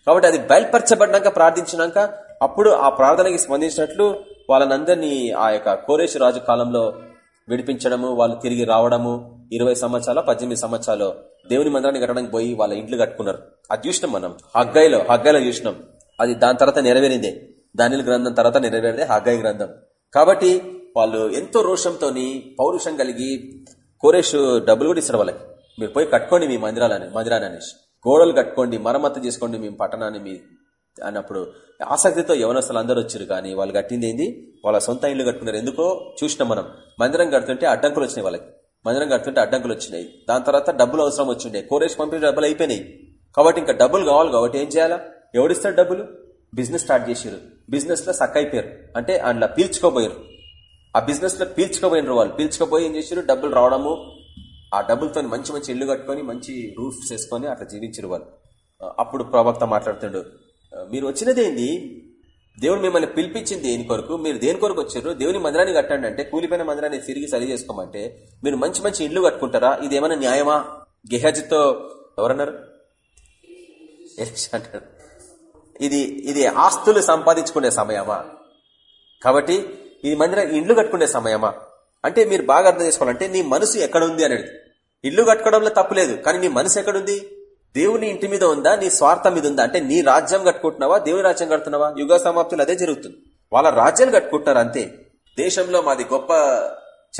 కాబట్టి అది బయల్పరచబడినాక ప్రార్థించినాక అప్పుడు ఆ ప్రార్థనకి స్పందించినట్లు వాళ్ళనందరినీ ఆ యొక్క కోరేష్ రాజు కాలంలో విడిపించడము వాళ్ళు తిరిగి రావడము ఇరవై సంవత్సరాలు పద్దెనిమిది సంవత్సరాలు దేవుని మందిరాన్ని కట్టడానికి పోయి వాళ్ళ ఇంట్లు కట్టుకున్నారు. అది చూసినాం మనం. హగ్గాయిలో హగ్గాయిలో చూసినాం. అది దాని తర్వాత నెరవేరిందే. దానిల గ్రంథం తర్వాత నెరవేరేదే హగ్గాయి గ్రంథం. కాబట్టి వాళ్ళు ఎంతో రోషంతో పౌరుషం కలిగి కోరేషు డబ్బులు కూడా ఇస్తారు వాళ్ళకి. మీరు పోయి కట్టుకోండి మీ మందిరాలని మందిరాన్ని అనేసి. గోడలు కట్టుకోండి మరమ్మత్తు చేసుకోండి మీ పట్టణాన్ని మీ అన్నప్పుడు ఆసక్తితో యవనస్తులు అందరూ వచ్చారు కానీ వాళ్ళు కట్టింది ఏంది? వాళ్ళ సొంత ఇల్లు కట్టుకున్నారు. ఎందుకో? చూసినాం మనం. మందిరం కడుతుంటే అడ్డంకులు వచ్చినాయి వాళ్ళకి. మందిరం కడుతుంటే అడ్డంకులు వచ్చినాయి. దాని తర్వాత డబ్బులు అవసరం వచ్చిండే. కోరేజ్ పంపిణీ డబ్బులు అయిపోయినాయి. కాబట్టి ఇంకా డబ్బులు కావాలి కాబట్టి ఏం చేయాలా? ఎవడిస్తారు డబ్బులు? బిజినెస్ స్టార్ట్ చేసారు బిజినెస్లో సక్ అయిపోయారు. అంటే అందులో పీల్చుకోపోయారు ఆ బిజినెస్లో పీల్చుకోపోయినారు వాళ్ళు. పీల్చుకోపోయి ఏం చేశారు డబ్బులు రావడము. ఆ డబ్బులతో మంచి మంచి ఇల్లు కట్టుకొని మంచి రూఫ్స్ వేసుకొని అట్లా జీవించారు వాళ్ళు. అప్పుడు ప్రవక్త మాట్లాడుతుండు. మీరు వచ్చినదేంది? దేవుడు మిమ్మల్ని పిలిపించింది దేని కొరకు? మీరు దేని కొరకు వచ్చారు? దేవుని మందిరాన్ని కట్టండి అంటే కూలిపోయిన మందిరాన్ని తిరిగి సరి చేసుకోమంటే మీరు మంచి మంచి ఇల్లు కట్టుకుంటారా? ఇది ఏమైనా న్యాయమా? గెహజ్తో ఎవరన్నారు? అంటారు. ఇది ఇది ఆస్తులు సంపాదించుకునే సమయమా? కాబట్టి ఇది మందిరం ఇండ్లు కట్టుకునే సమయమా? అంటే మీరు బాగా అర్థం చేసుకోవాలంటే నీ మనసు ఎక్కడుంది అనేది. ఇల్లు కట్టుకోవడంలో తప్పులేదు కానీ నీ మనసు ఎక్కడుంది? దేవుని ఇంటి మీద ఉందా? నీ స్వార్థం మీద ఉందా? అంటే నీ రాజ్యం కట్టుకుంటున్నావా? దేవుని రాజ్యం కడుతున్నావా? యుగ సమాప్తులు అదే జరుగుతుంది. వాళ్ళ రాజ్యాలు కట్టుకుంటారు అంతే. దేశంలో మాది గొప్ప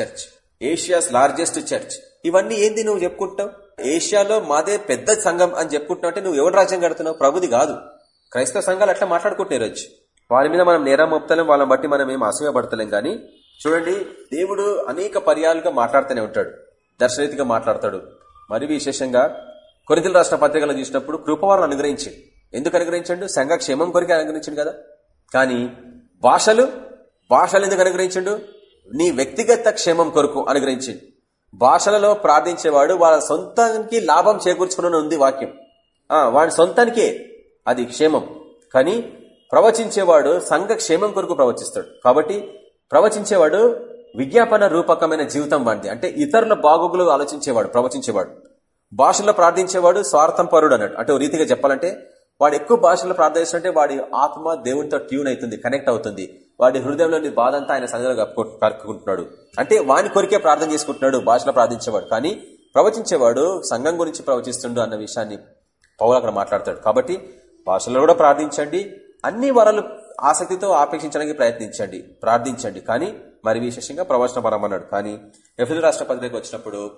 చర్చ్. Asia's largest church. ఇవన్నీ ఏంది నువ్వు చెప్పుకుంటావు ఏషియాలో మాదే పెద్ద సంఘం అని చెప్పుకుంటున్నావు అంటే నువ్వు ఎవరి రాజ్యం కడుతున్నావు? ప్రభుది కాదు. క్రైస్తవ సంఘాలు అట్లా మాట్లాడుకుంటున్నారు వచ్చి వారి మీద మనం నేరం మోపుతలేం వాళ్ళని బట్టి మనం ఏం అసూయపడతలేం కానీ చూడండి దేవుడు అనేక పర్యాలుగా మాట్లాడుతూనే ఉంటాడు. దర్శనరీతిగా మాట్లాడతాడు. మరి విశేషంగా కొరితలు రాష్ట్ర పత్రికలు చూసినప్పుడు కృపవారం అనుగ్రహించింది. ఎందుకు అనుగ్రహించండు? సంఘ క్షేమం కొరికి అనుగ్రహించండు కదా. కానీ భాషలు భాషలు ఎందుకు అనుగ్రహించండు? నీ వ్యక్తిగత క్షేమం కొరకు అనుగ్రహించింది. భాషలలో ప్రార్థించేవాడు వాళ్ళ సొంతానికి లాభం చేకూర్చుకున్న ఉంది వాక్యం. వాడి సొంతానికే అది క్షేమం. కానీ ప్రవచించేవాడు సంఘ క్షేమం కొరకు ప్రవచిస్తాడు. కాబట్టి ప్రవచించేవాడు విజ్ఞాపన రూపకమైన జీవితం వాడిది. అంటే ఇతరుల బాగోగులు ఆలోచించేవాడు ప్రవచించేవాడు. భాషల్లో ప్రార్థించేవాడు స్వార్థం పరుడు అన్నాడు. అంటే రీతిగా చెప్పాలంటే వాడు ఎక్కువ భాషల్లో ప్రార్థిస్తుంటే వాడి ఆత్మ దేవునితో ట్యూన్ అవుతుంది కనెక్ట్ అవుతుంది. వాడి హృదయంలోని బాధ అంతా ఆయన సంగతిలో కప్పుకుంటున్నాడు అంటే వాని కొరికే ప్రార్థన చేసుకుంటున్నాడు భాషలో ప్రార్థించేవాడు. కానీ ప్రవచించేవాడు సంఘం గురించి ప్రవచిస్తుండు అన్న విషయాన్ని పౌలు అక్కడ మాట్లాడతాడు. కాబట్టి భాషలో కూడా ప్రార్థించండి అన్ని వరాలు ఆసక్తితో ఆపేక్షించడానికి ప్రయత్నించండి ప్రార్థించండి. కానీ మరి విశేషంగా ప్రవచన పరం అన్నాడు. కానీ ఎఫ్ఎల్ రాష్ట్ర పత్రిక వచ్చినప్పుడు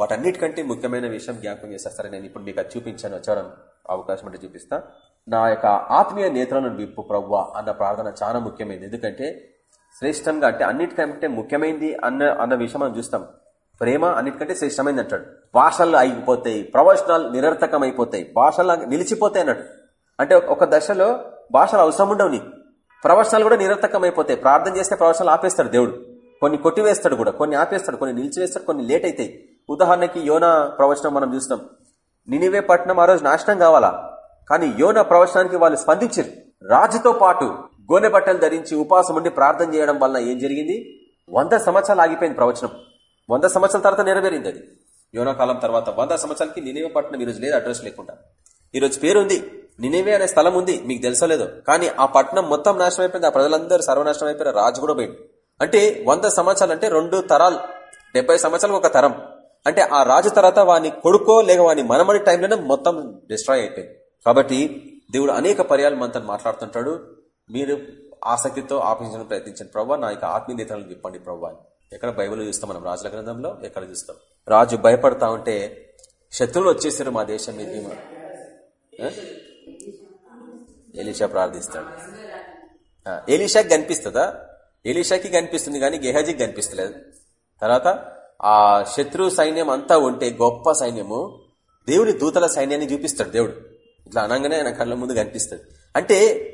వాటన్నిటికంటే ముఖ్యమైన విషయం జ్ఞాపకం చేస్తారు నేను ఇప్పుడు మీకు అది చూపించాను. వచ్చాను అవకాశం అంటే చూపిస్తా. నా యొక్క ఆత్మీయ నేత్రాలను విప్పు ప్రవ్వ అన్న ప్రార్థన చాలా ముఖ్యమైనది. ఎందుకంటే శ్రేష్టంగా అంటే అన్నిటికంటే ముఖ్యమైనది అన్న అన్న విషయం మనం చూస్తాం. ప్రేమ అన్నిటికంటే శ్రేష్టమైంది అంటాడు. భాషలు అయిపోతాయి ప్రవచనాలు నిరర్థకం అయిపోతాయి భాషలు నిలిచిపోతాయి అన్నాడు. అంటే ఒక దశలో భాషలు అవసరం ఉండవు నీకు. ప్రవచనాలు కూడా నిరర్థకం అయిపోతాయి ప్రార్థన చేస్తే ప్రవచనాలు ఆపేస్తాడు దేవుడు. కొన్ని కొట్టివేస్తాడు కూడా కొన్ని ఆపేస్తాడు కొన్ని నిలిచివేస్తాడు కొన్ని లేట్ అవుతాయి ఉదాహరణకి యోనా ప్రవచనం మనం చూస్తాం నినివే పట్టణం ఆ రోజు నాశనం కావాలా? కానీ యోన ప్రవచనానికి వాళ్ళు స్పందించారు. రాజుతో పాటు గోనె బట్టలు ధరించి ఉపాసం ఉండి ప్రార్థన చేయడం వలన ఏం జరిగింది? వంద సంవత్సరాలు ఆగిపోయింది ప్రవచనం. వంద సంవత్సరాల తర్వాత నెరవేరింది అది. యోనాకాలం తర్వాత వంద సంవత్సరాలకి నినివే పట్టణం ఈరోజు లేదు అడ్రస్ లేకుండా. ఈరోజు పేరుంది. నినివే అనే స్థలం ఉంది. మీకు తెలుసలేదు కానీ ఆ పట్టణం మొత్తం నాశనం అయిపోయింది. ఆ ప్రజలందరూ సర్వనాశనం అయిపోయారు. రాజు కూడా పోయింది అంటే వంద సంవత్సరాలు అంటే రెండు తరాలు. డెబ్బై సంవత్సరాలకు ఒక తరం. అంటే ఆ రాజు తర్వాత వాని కొడుకో లేక వాని మనమడి టైంలోనే మొత్తం డిస్ట్రాయ్ అయిపోయింది. కాబట్టి దేవుడు అనేక పర్యాలు మనతో మాట్లాడుతుంటాడు. మీరు ఆసక్తితో ఆపించడానికి ప్రయత్నించండి ప్రభావ నా యొక్క ఆత్మీయ నేతలను చెప్పండి ప్రవ్వా ఎక్కడ బైబిల్ చూస్తాం మనం రాజుల గ్రంథంలో? ఎక్కడ చూస్తాం? రాజు భయపడతా ఉంటే శత్రువులు వచ్చేసారు మా దేశం మీద. ఎలీషా ప్రార్థిస్తాడు. ఎలీషాకి కనిపిస్తుందా? ఎలీషాకి కనిపిస్తుంది కానీ గెహాజీకి కనిపిస్తలేదు. తర్వాత? ఆ శత్రు సైన్యం అంతా ఉంటే గొప్ప సైన్యము దేవుని దూతల సైన్యాన్ని చూపిస్తాడు దేవుడు. ఇట్లా అనగానే ఆయన కళ్ళ ముందు కనిపిస్తుంది అంటే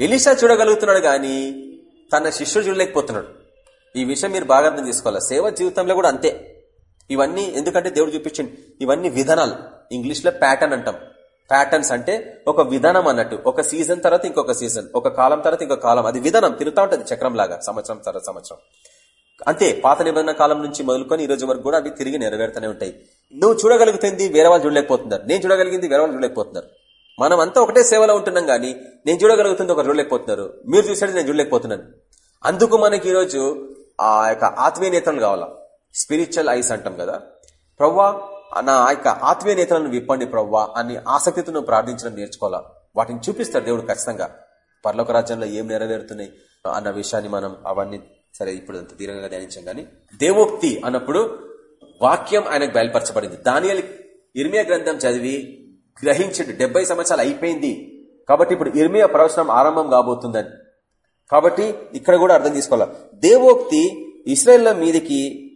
ఎలిషా చూడగలుగుతున్నాడు కానీ తన శిష్యుడు చూడలేకపోతున్నాడు. ఈ విషయం మీరు బాగా అర్థం చేసుకోవాలి? సేవ జీవితంలో కూడా అంతే. ఇవన్నీ ఎందుకంటే దేవుడు చూపించండి. ఇవన్నీ విధానాలు. ఇంగ్లీష్లో ప్యాటర్న్ అంటాం. ప్యాటర్న్స్ అంటే ఒక విధానం అన్నట్టు. ఒక సీజన్ తర్వాత ఇంకొక సీజన్ ఒక కాలం తర్వాత ఇంకొక కాలం. అది విధానం. తిరుగుతూ ఉంటుంది చక్రం లాగా సంవత్సరం తర్వాత సంవత్సరం. అంతే పాత నిబంధన కాలం నుంచి మొదలుకొని ఈ రోజు వరకు కూడా అవి తిరిగి నెరవేరుతూనే ఉంటాయి. నువ్వు చూడగలుగుతుంది వేరే వాళ్ళు చూడలేకపోతున్నారు. నేను చూడగలిగింది వేరే వాళ్ళు చూడలేకపోతున్నారు. మనం అంతా ఒకటే సేవలో ఉంటున్నాం గానీ నేను చూడగలుగుతుంది ఒకరు చూడలేకపోతున్నారు. మీరు చూసేది నేను చూడలేకపోతున్నాను. అందుకు మనకి ఈరోజు ఆ యొక్క ఆత్మీయ నేతలు కావాలా? స్పిరిచువల్ ఐస్ అంటాం కదా. ప్రవ్వా నా యొక్క ఆత్మీయ నేతలను విప్పండి ప్రవ్వా అని ఆసక్తితో నువ్వు ప్రార్థించడం నేర్చుకోవాలా? వాటిని చూపిస్తాడు దేవుడు ఖచ్చితంగా. పర్లోక రాజ్యంలో ఏం నెరవేరుతున్నాయి అన్న విషయాన్ని మనం అవన్నీ సరే ఇప్పుడు అంత దీర్ఘంగా ధ్యానించాం కానీ దేవోక్తి అన్నప్పుడు వాక్యం ఆయనకు బయలుపరచబడింది. దానియల్ ఇర్మియా గ్రంథం చదివి గ్రహించండి. డెబ్బై సంవత్సరాలు అయిపోయింది. కాబట్టి ఇప్పుడు ఇర్మియా ప్రవచనం ఆరంభం కాబోతుందని. కాబట్టి ఇక్కడ కూడా అర్థం చేసుకోవాలి? దేవోక్తి ఇస్రాయల్ మీదికి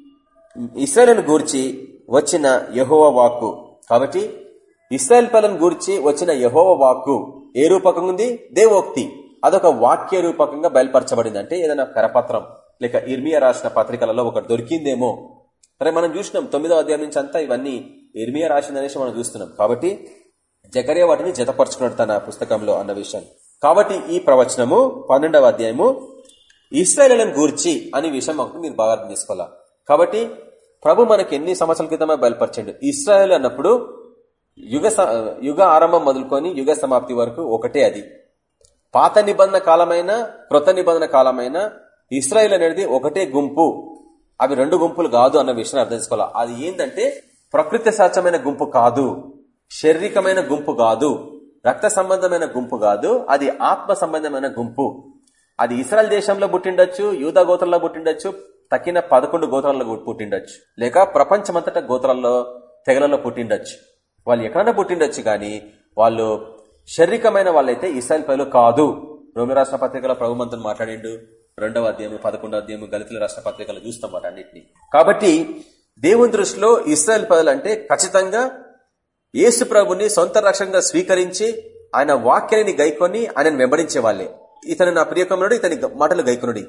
ఇస్రాయల్ను గూర్చి వచ్చిన యహోవ వాక్కు. కాబట్టి ఇస్రాయల్ పదం గూర్చి వచ్చిన యహోవ వాక్కు. ఏ రూపకంగా ఉంది? దేవోక్తి. అదొక వాక్య రూపకంగా బయలుపరచబడింది. అంటే ఏదైనా కరపత్రం. లేక ఇర్మియా రాసిన పత్రికలలో ఒకటి దొరికిందేమో. సరే మనం చూసినాం తొమ్మిదో అధ్యాయం నుంచి అంతా ఇవన్నీ ఇర్మియా రాసిందనేసి మనం చూస్తున్నాం. కాబట్టి జకరియా వాటిని జతపరుచుకున్నాడు తన పుస్తకంలో అన్న విషయాన్ని కాబట్టి ఈ ప్రవచనము పన్నెండవ అధ్యాయము ఇస్రాయలను గూర్చి అనే విషయం ఒకటి మీరు బాగా అర్థం చేసుకోవాలా? కాబట్టి ప్రభు మనకి ఎన్ని సంవత్సరాల క్రితమే బయలుపరచండు? ఇస్రాయల్ అన్నప్పుడు యుగ యుగ ఆరంభం మొదలుకొని యుగ సమాప్తి వరకు ఒకటే అది. పాత నిబంధన కాలమైన క్రొత్త నిబంధన కాలమైన ఇస్రాయల్ అనేది ఒకటే గుంపు. అవి రెండు గుంపులు కాదు అన్న విషయం అర్థం చేసుకోవాలి. అది ఏంటంటే ప్రకృతి సహజమైన గుంపు కాదు. శారీరకమైన గుంపు కాదు. రక్త సంబంధమైన గుంపు కాదు. అది ఆత్మ సంబంధమైన గుంపు. అది ఇస్రాయల్ దేశంలో పుట్టిండొచ్చు యూద గోత్రంలో పుట్టిండొచ్చు తక్కిన పదకొండు గోత్రాల్లో పుట్టిండొచ్చు. లేక ప్రపంచమంతటా గోత్రాల్లో తెగలలో పుట్టిండొచ్చు. వాళ్ళు ఎక్కడన్నా పుట్టిండొచ్చు కానీ వాళ్ళు శారీరకమైన వాళ్ళైతే ఇస్రాయల్ పైలు కాదు. రోమి రాష్ట్ర పత్రికలో ప్రభు మాట్లాడిండు. రెండవ అధ్యాయం పదకొండవ అధ్యాయం గలితుల రాష్ట్ర పత్రికలు చూస్తాం వాటి కాబట్టి దేవుని దృష్టిలో ఇస్రాయల్ పదలు అంటే ఖచ్చితంగా యేసు ప్రభుని సొంత రక్షణగా స్వీకరించి ఆయన వాక్యాన్ని గైకొని ఆయనను వెంబడించే వాళ్ళే. ఇతను నా ప్రియకమునుడు ఇతని మాటలు గైకొనుడి.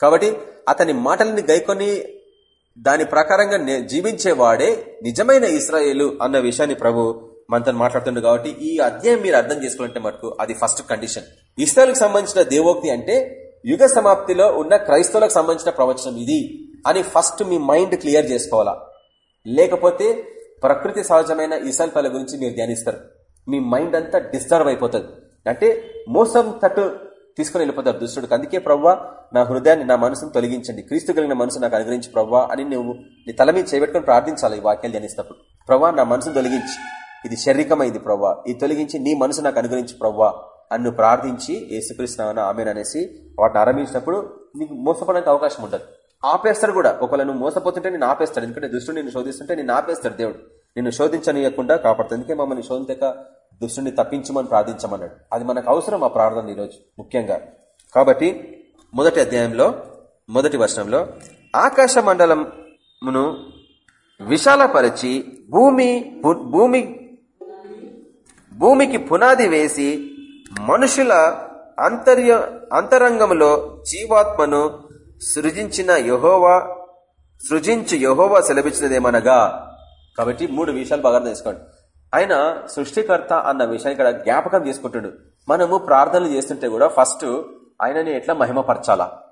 కాబట్టి అతని మాటలని గైకొని దాని ప్రకారంగా జీవించేవాడే నిజమైన ఇస్రాయేలు అన్న విషయాన్ని ప్రభు మనతో మాట్లాడుతుండే కాబట్టి ఈ అధ్యాయం మీరు అర్థం చేసుకోవాలంటే మటుకు అది ఫస్ట్ కండిషన్. ఇస్రాయల్కి సంబంధించిన దేవోక్తి అంటే యుగ సమాప్తిలో ఉన్న క్రైస్తవులకు సంబంధించిన ప్రవచనం ఇది అని ఫస్ట్ మీ మైండ్ క్లియర్ చేసుకోవాలా? లేకపోతే ప్రకృతి సహజమైన ఇసాల్ గురించి మీరు ధ్యానిస్తారు. మీ మైండ్ అంతా డిస్టర్బ్ అయిపోతుంది. అంటే మోసం తట్టు తీసుకుని వెళ్ళిపోతారు దుష్టుడికి. అందుకే ప్రవ్వా నా హృదయాన్ని నా మనసును తొలగించండి. క్రీస్తు కలిగిన మనసు నాకు అనుగ్రహించి ప్రవ్వా అని నువ్వు నీ తల మీద చేపెట్టుకుని ప్రార్థించాలి ఈ వాక్యాలు ధ్యానిస్తప్పుడు ప్రవ్వా నా మనసును తొలగించి. ఇది శారీరకమైంది ప్రవ్వా. ఇది తొలగించి నీ మనసు నాకు అనుగ్రహించి ప్రవ్వా. అన్ను ప్రార్థించి ఏసుకరిస్తున్నావన్నా ఆమెను అనేసి వాటిని ఆరంభించినప్పుడు నీకు మోసపడడానికి అవకాశం ఉండదు ఆపేస్తాడు కూడా. ఒకవేళ నువ్వు మోసపోతుంటే నేను ఆపేస్తాడు. ఎందుకంటే దుష్టుడు నిన్ను శోధిస్తుంటే నేను ఆపేస్తాడు దేవుడు. నిన్ను శోధించనీయకుండా కాపాడుతుంది ఎందుకే మమ్మల్ని శోధించక దుష్టుని తప్పించమని ప్రార్థించమన్నాడు. అది మనకు అవసరం ఆ ప్రార్థన ఈరోజు ముఖ్యంగా. కాబట్టి మొదటి అధ్యాయంలో మొదటి వర్షంలో ఆకాశ మండలంను విశాలపరిచి భూమి భూమి భూమికి పునాది వేసి మనుషుల అంతర్య అంతరంగంలో జీవాత్మను సృజించిన యహోవా సృజించి యహోవా సెలవిచ్చినదేమనగా. కాబట్టి మూడు విషయాలు బాగా తెలుసుకోండి ఆయన సృష్టికర్త అన్న విషయాన్ని ఇక్కడ జ్ఞాపకం చేసుకుంటుడు. మనము ప్రార్థనలు చేస్తుంటే కూడా ఫస్ట్ ఆయనని ఎట్లా మహిమపరచాలా?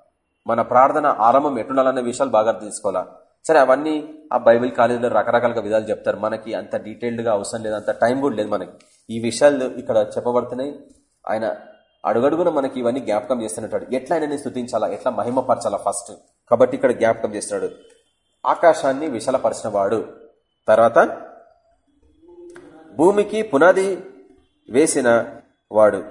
మన ప్రార్థన ఆరంభం ఎట్లుండాలన్న విషయాలు బాగా తీసుకోవాలా సరే అవన్నీ ఆ బైబిల్ కాలేజీలో రకరకాలుగా విధాలు చెప్తారు. మనకి అంత డీటెయిల్డ్గా అవసరం లేదు అంత టైం కూడా లేదు మనకి. ఈ విషయాలు ఇక్కడ చెప్పబడుతున్నాయి. ఆయన అడుగడుగున మనకి ఇవన్నీ జ్ఞాపకం చేస్తున్నట్టు. ఎట్లా ఆయనని స్థుతించాలా? ఎట్లా మహిమపరచాలా ఫస్ట్ కాబట్టి ఇక్కడ జ్ఞాపకం చేస్తున్నాడు. ఆకాశాన్ని విశాలపరిచిన వాడు తర్వాత భూమికి పునాది వేసిన వాడు.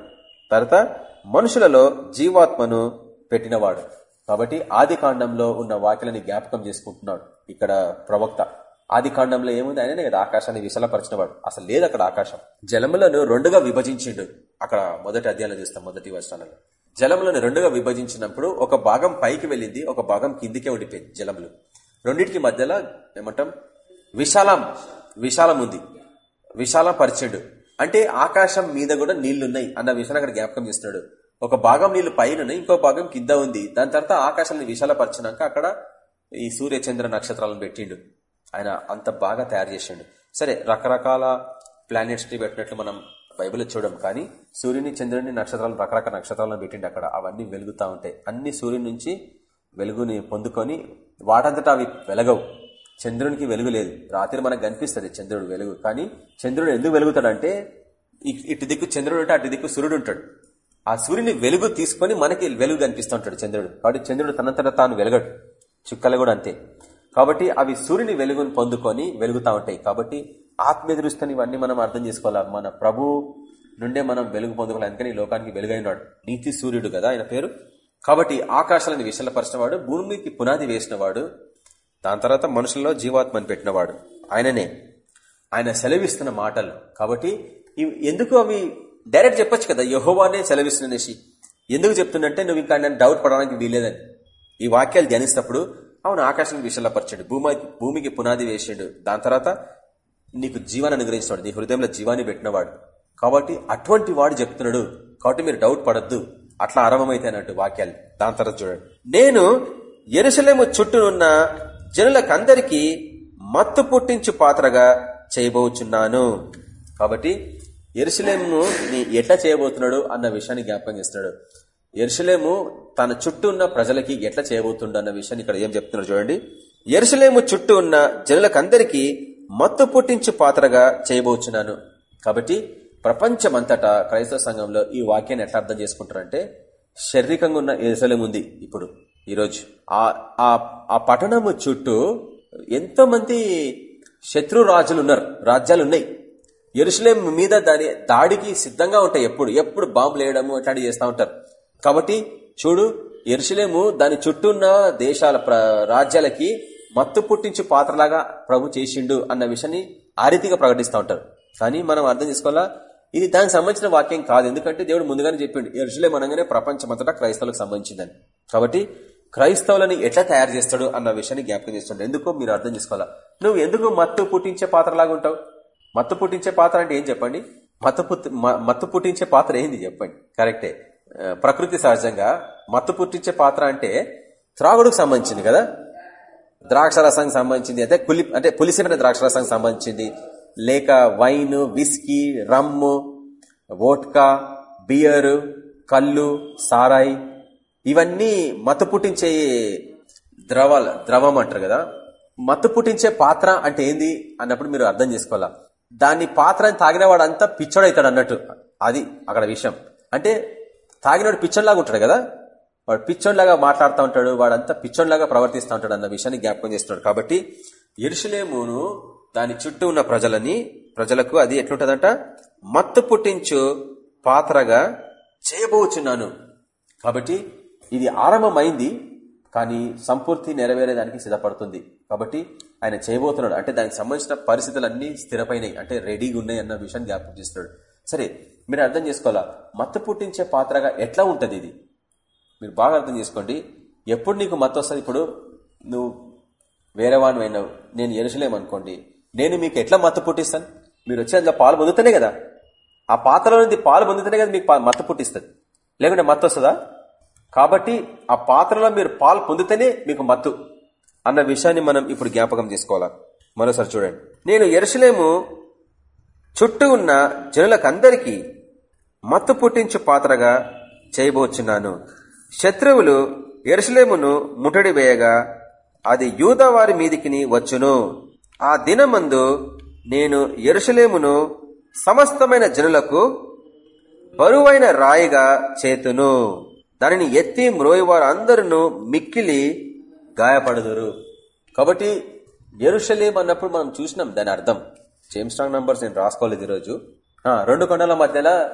తర్వాత మనుషులలో జీవాత్మను పెట్టినవాడు. కాబట్టి ఆది కాండంలో ఉన్న వాక్యలని జ్ఞాపకం చేసుకుంటున్నాడు ఇక్కడ ప్రవక్త. ఆది కాండంలో ఏముంది? ఆయననే కదా ఆకాశాన్ని విశాలపరిచినవాడు. అసలు లేదు అక్కడ ఆకాశం. జలములను రెండుగా విభజించిండు. అక్కడ మొదటి అధ్యాయంలో చూస్తాం మొదటి వర్షాలలో జలములను రెండుగా విభజించినప్పుడు ఒక భాగం పైకి వెళ్ళింది ఒక భాగం కిందికే ఉండిపోయింది జలములు. రెండింటికి మధ్యలో ఏమంటాం? విశాలం విశాలం ఉంది. విశాలం పరిచడు అంటే ఆకాశం మీద కూడా నీళ్ళున్నాయి అన్న విషయాన్ని అక్కడ జ్ఞాపకం చేస్తున్నాడు. ఒక భాగం నీళ్ళు పైన ఇంకో భాగం కింద ఉంది. దాని తర్వాత ఆకాశాన్ని విశాలపరిచినాక అక్కడ ఈ సూర్య చంద్ర నక్షత్రాలను పెట్టిండు. ఆయన అంత బాగా తయారు చేసిండు. సరే రకరకాల ప్లానెట్స్ని పెట్టినట్లు మనం బైబిల్ చూడడం కానీ సూర్యుని చంద్రుని నక్షత్రాలు రకరకాల నక్షత్రాలను పెట్టిండి అక్కడ. అవన్నీ వెలుగుతూ ఉంటాయి. అన్ని సూర్యుని నుంచి వెలుగుని పొందుకొని వాటంతటా అవి వెలగవు. చంద్రునికి వెలుగు లేదు. రాత్రి మనకు కనిపిస్తుంది చంద్రుడు వెలుగు కానీ చంద్రుడు ఎందుకు వెలుగుతాడంటే ఇటు దిక్కు చంద్రుడు ఉంటే అటు దిక్కు సూర్యుడు ఉంటాడు. ఆ సూర్యుని వెలుగు తీసుకొని మనకి వెలుగు కనిపిస్తూ ఉంటాడు చంద్రుడు. కాబట్టి చంద్రుడు తనంతట తాను వెలగడు. చుక్కలు కూడా అంతే. కాబట్టి అవి సూర్యుని వెలుగును పొందుకొని వెలుగుతా ఉంటాయి. కాబట్టి ఆత్మీయ దృష్టిని ఇవన్నీ మనం అర్థం చేసుకోవాలి. మన ప్రభు నుండే మనం వెలుగు పొందుకోవాలి. అందుకని లోకానికి వెలుగైనవాడు. నీతి సూర్యుడు కదా ఆయన పేరు. కాబట్టి ఆకాశాలను విశలపరిచినవాడు భూమికి పునాది వేసినవాడు దాని తర్వాత మనుషుల్లో జీవాత్మని పెట్టినవాడు. ఆయననే. ఆయన సెలవిస్తున్న మాటలు. కాబట్టి ఎందుకు అవి డైరెక్ట్ చెప్పొచ్చు కదా? యహోవానే సెలవిస్తున్ననేసి ఎందుకు చెప్తుందంటే నువ్వు ఇంకా డౌట్ పడడానికి వీలేదని ఈ వాక్యాలు ధ్యానిస్తప్పుడు అవును ఆకాశం విషలపరచాడు భూమి భూమికి పునాది వేసాడు దాని తర్వాత నీకు జీవాన్ని అనుగ్రహించినాడు నీ హృదయంలో జీవాన్ని పెట్టినవాడు. కాబట్టి అటువంటి వాడు చెప్తున్నాడు. కాబట్టి మీరు డౌట్ పడద్దు. అట్లా ఆరంభమైతే అన్నట్టు వాక్యాలు. దాని తర్వాత చూడండి. నేను ఎరుసలేము చుట్టూనున్న జనులకందరికీ మత్తు పుట్టించు పాత్రగా చేయబోచున్నాను. కాబట్టి ఎరుసలేము ఎట్లా చేయబోతున్నాడు అన్న విషయాన్ని జ్ఞాపకం చేస్తున్నాడు. ఎరుసలేము తన చుట్టూ ఉన్న ప్రజలకి ఎట్లా చేయబోతుండన్న విషయాన్ని ఇక్కడ ఏం చెప్తున్నారు చూడండి. ఎరుసలేము చుట్టూ ఉన్న జనులకందరికీ మత్తు పుట్టించు పాత్రగా చేయబోచున్నాను. కాబట్టి ప్రపంచమంతటా క్రైస్తవ సంఘంలో ఈ వాక్యాన్ని ఎట్లా అర్థం చేసుకుంటారంటే శారీరకంగా ఉన్న ఎరుసలేం ఉంది ఇప్పుడు ఈరోజు. ఆ పట్టణము చుట్టూ ఎంతో మంది శత్రు రాజులు ఉన్నారు రాజ్యాలు ఉన్నాయి. ఎరుసలేం మీద దాని దాడికి సిద్ధంగా ఉంటాయి ఎప్పుడు ఎప్పుడు బాంబులు వేయడము అట్లాంటివి చేస్తూ ఉంటారు. కాబట్టి చూడు ఎరుసలేము దాని చుట్టూన్న దేశాల రాజ్యాలకి మత్తు పుట్టించి పాత్రలాగా ప్రభు చేసిండు అన్న విషయాన్ని ఆ రీతిగా ప్రకటిస్తూ ఉంటారు. కానీ మనం అర్థం చేసుకోవాలా? ఇది దానికి సంబంధించిన వాక్యం కాదు. ఎందుకంటే దేవుడు ముందుగానే చెప్పిండు ఎరుసలేం అనగానే ప్రపంచమంతటా క్రైస్తవులకు సంబంధించిందని. కాబట్టి క్రైస్తవులని ఎట్లా తయారు చేస్తాడు అన్న విషయాన్ని జ్ఞాపకం చేస్తుండే. ఎందుకో మీరు అర్థం చేసుకోవాలా? నువ్వు ఎందుకు మత్తు పుట్టించే పాత్రలాగా ఉంటావు? మత్తు పుట్టించే పాత్ర అంటే ఏం చెప్పండి? మత్తు మత్తు పుట్టించే పాత్ర ఏంది చెప్పండి. కరెక్టే. ప్రకృతి సహజంగా మత్తు పుట్టించే పాత్ర అంటే త్రాగుడుకు సంబంధించింది కదా? ద్రాక్షరసానికి సంబంధించింది అంటే కులి అంటే పులిసిన ద్రాక్షరసానికి సంబంధించింది. లేక wine whisky rum vodka beer కళ్ళు సారాయి ఇవన్నీ మత్తు పుట్టించే ద్రవాల ద్రవం అంటారు కదా? మత్తు పుట్టించే పాత్ర అంటే ఏంది అన్నప్పుడు మీరు అర్థం చేసుకోవాలా? దాన్ని పాత్ర అని తాగినవాడు అంతా పిచ్చోడవుతాడు అన్నట్టు అది అక్కడ విషయం. అంటే తాగినవాడు పిచ్చోడ్లాగా ఉంటాడు కదా? వాడు పిచ్చోడ్లాగా మాట్లాడుతూ ఉంటాడు వాడంతా పిచ్చోడ్లాగా ప్రవర్తిస్తూ ఉంటాడు అన్న విషయాన్ని జ్ఞాపకం చేస్తున్నాడు. కాబట్టి ఇరుషులేమును దాని చుట్టూ ఉన్న ప్రజలని ప్రజలకు అది ఎట్లుంటదంట? మత్తు పుట్టించు పాత్రగా చేయబోచున్నాను. కాబట్టి ఇది ఆరంభమైంది కానీ సంపూర్తి నెరవేరేదానికి సిద్ధపడుతుంది. కాబట్టి ఆయన చేయబోతున్నాడు. అంటే దానికి సంబంధించిన పరిస్థితులన్నీ స్థిరపైనాయి అంటే రెడీగా ఉన్నాయి అన్న విషయాన్ని జ్ఞాపకం చేస్తున్నాడు. సరే మీరు అర్థం చేసుకోవాలా? మత్తు పుట్టించే పాత్రగా ఎట్లా ఉంటుంది ఇది? మీరు బాగా అర్థం చేసుకోండి. ఎప్పుడు నీకు మత్తు వస్తుంది? ఇప్పుడు నువ్వు వేరే అయినావు. నేను ఎరుసలేమనుకోండి నేను మీకు ఎట్లా మత్తు పుట్టిస్తాను? మీరు వచ్చి అందులో పాలు పొందుతూనే కదా. ఆ పాత్రలో నుండి పాలు పొందుతూనే కదా మీకు మత్తు పుట్టిస్తుంది. లేకుంటే మత్తు వస్తుందా? కాబట్టి ఆ పాత్రలో మీరు పాలు పొందితేనే మీకు మత్తు అన్న విషయాన్ని మనం ఇప్పుడు జ్ఞాపకం చేసుకోవాలా? మరోసారి చూడండి. నేను ఎరుసలేము చుట్టూ ఉన్న జనులకందరికీ మత్తు పుట్టించు పాత్రగా చేయబోచున్నాను. శత్రువులు ఎరుసలేమును ముట్టడి వేయగా అది యూదవారి మీదికి వచ్చును. ఆ దినమందు నేను ఎరుసలేమును సమస్తమైన జనులకు బరువైన రాయిగా చేతును. దానిని ఎత్తి మ్రోయి అందరూ మిక్కిలి గాయపడదురు. కాబట్టి ఎరుషలేం అన్నప్పుడు మనం చూసినాం దాని అర్థం. జేమ్స్ట్రాంగ్ నంబర్స్ నేను రాసుకోలేదు ఈరోజు. రెండు కొండల మధ్యలో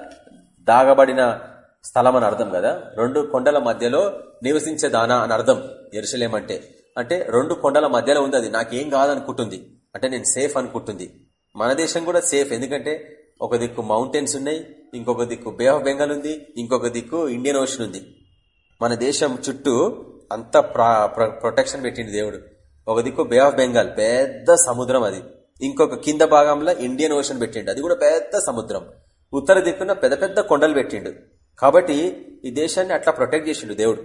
దాగబడిన స్థలం అని అర్థం కదా? రెండు కొండల మధ్యలో నివసించే దానా అని అర్థం ఎరుసలేం అంటే. అంటే రెండు కొండల మధ్యలో ఉంది అది. నాకేం కాదనుకుంటుంది. అంటే నేను సేఫ్ అనుకుంటుంది. మన దేశం కూడా సేఫ్ ఎందుకంటే ఒక దిక్కు మౌంటైన్స్ ఉన్నాయి ఇంకొక దిక్కు బే ఆఫ్ బెంగాల్ ఉంది ఇంకొక దిక్కు ఇండియన్ ఓషన్ ఉంది. మన దేశం చుట్టూ అంత ప్రొటెక్షన్ పెట్టింది దేవుడు. ఒక దిక్కు బే ఆఫ్ బెంగాల్ పెద్ద సముద్రం అది. ఇంకొక కింద భాగంలో ఇండియన్ ఓషన్ పెట్టిండు. అది కూడా పెద్ద సముద్రం. ఉత్తర దిక్కున పెద్ద పెద్ద కొండలు పెట్టిండు. కాబట్టి ఈ దేశాన్ని అట్లా ప్రొటెక్ట్ చేసిండు దేవుడు.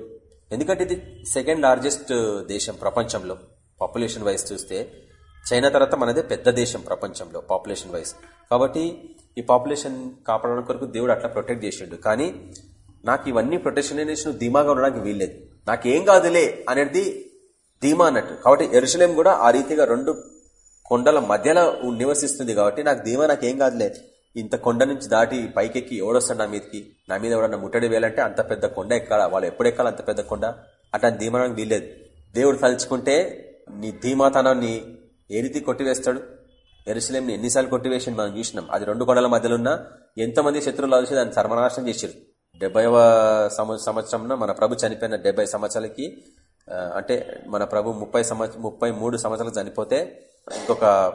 ఎందుకంటే ఇది సెకండ్ లార్జెస్ట్ uh, దేశం ప్రపంచంలో. పాపులేషన్ వైజ్ చూస్తే చైనా తర్వాత మనదే పెద్ద దేశం ప్రపంచంలో పాపులేషన్ వైజ్ కాబట్టి ఈ పాపులేషన్ కాపాడడం కొరకు దేవుడు అట్లా ప్రొటెక్ట్ చేసిండు. కానీ నాకు ఇవన్నీ ప్రొటెక్షన్ నువ్వు ధీమాగా ఉండడానికి వీల్లేదు. నాకేం కాదులే అనేది ధీమా అన్నట్టు. కాబట్టి ఎరుసలేం కూడా ఆ రీతిగా రెండు కొండల మధ్యలో నివసిస్తుంది కాబట్టి నాకు ధీమా నాకేం కాదులే. ఇంత కొండ నుంచి దాటి పైకెక్కి ఎవడొస్తాడు నా మీదకి? నా మీద ఎవడన్నా ముట్టడి వేయాలంటే అంత పెద్ద కొండ ఎక్కాలా? వాళ్ళు ఎప్పుడు ఎక్కాలి అంత పెద్ద కొండ? అట్లా ధీమానం వీల్లేదు. దేవుడు తలుచుకుంటే నీ ధీమాతనాన్ని ఏ రీతి కొట్టివేస్తాడు? ఎరుసలేంని ఎన్నిసార్లు కొట్టివేసి మనం చూసినాం. అది రెండు కొండల మధ్యలో ఉన్న ఎంతమంది శత్రువులు వచ్చి దాన్ని సర్వనాశనం చేశారు డెబ్బైవ సంవత్సరంలో మన ప్రభు చనిపోయిన డెబ్బై సంవత్సరాలకి అంటే మన ప్రభు ముప్పై సంవత్సరం ముప్పై మూడు సంవత్సరాలు చనిపోతే ఇంకొక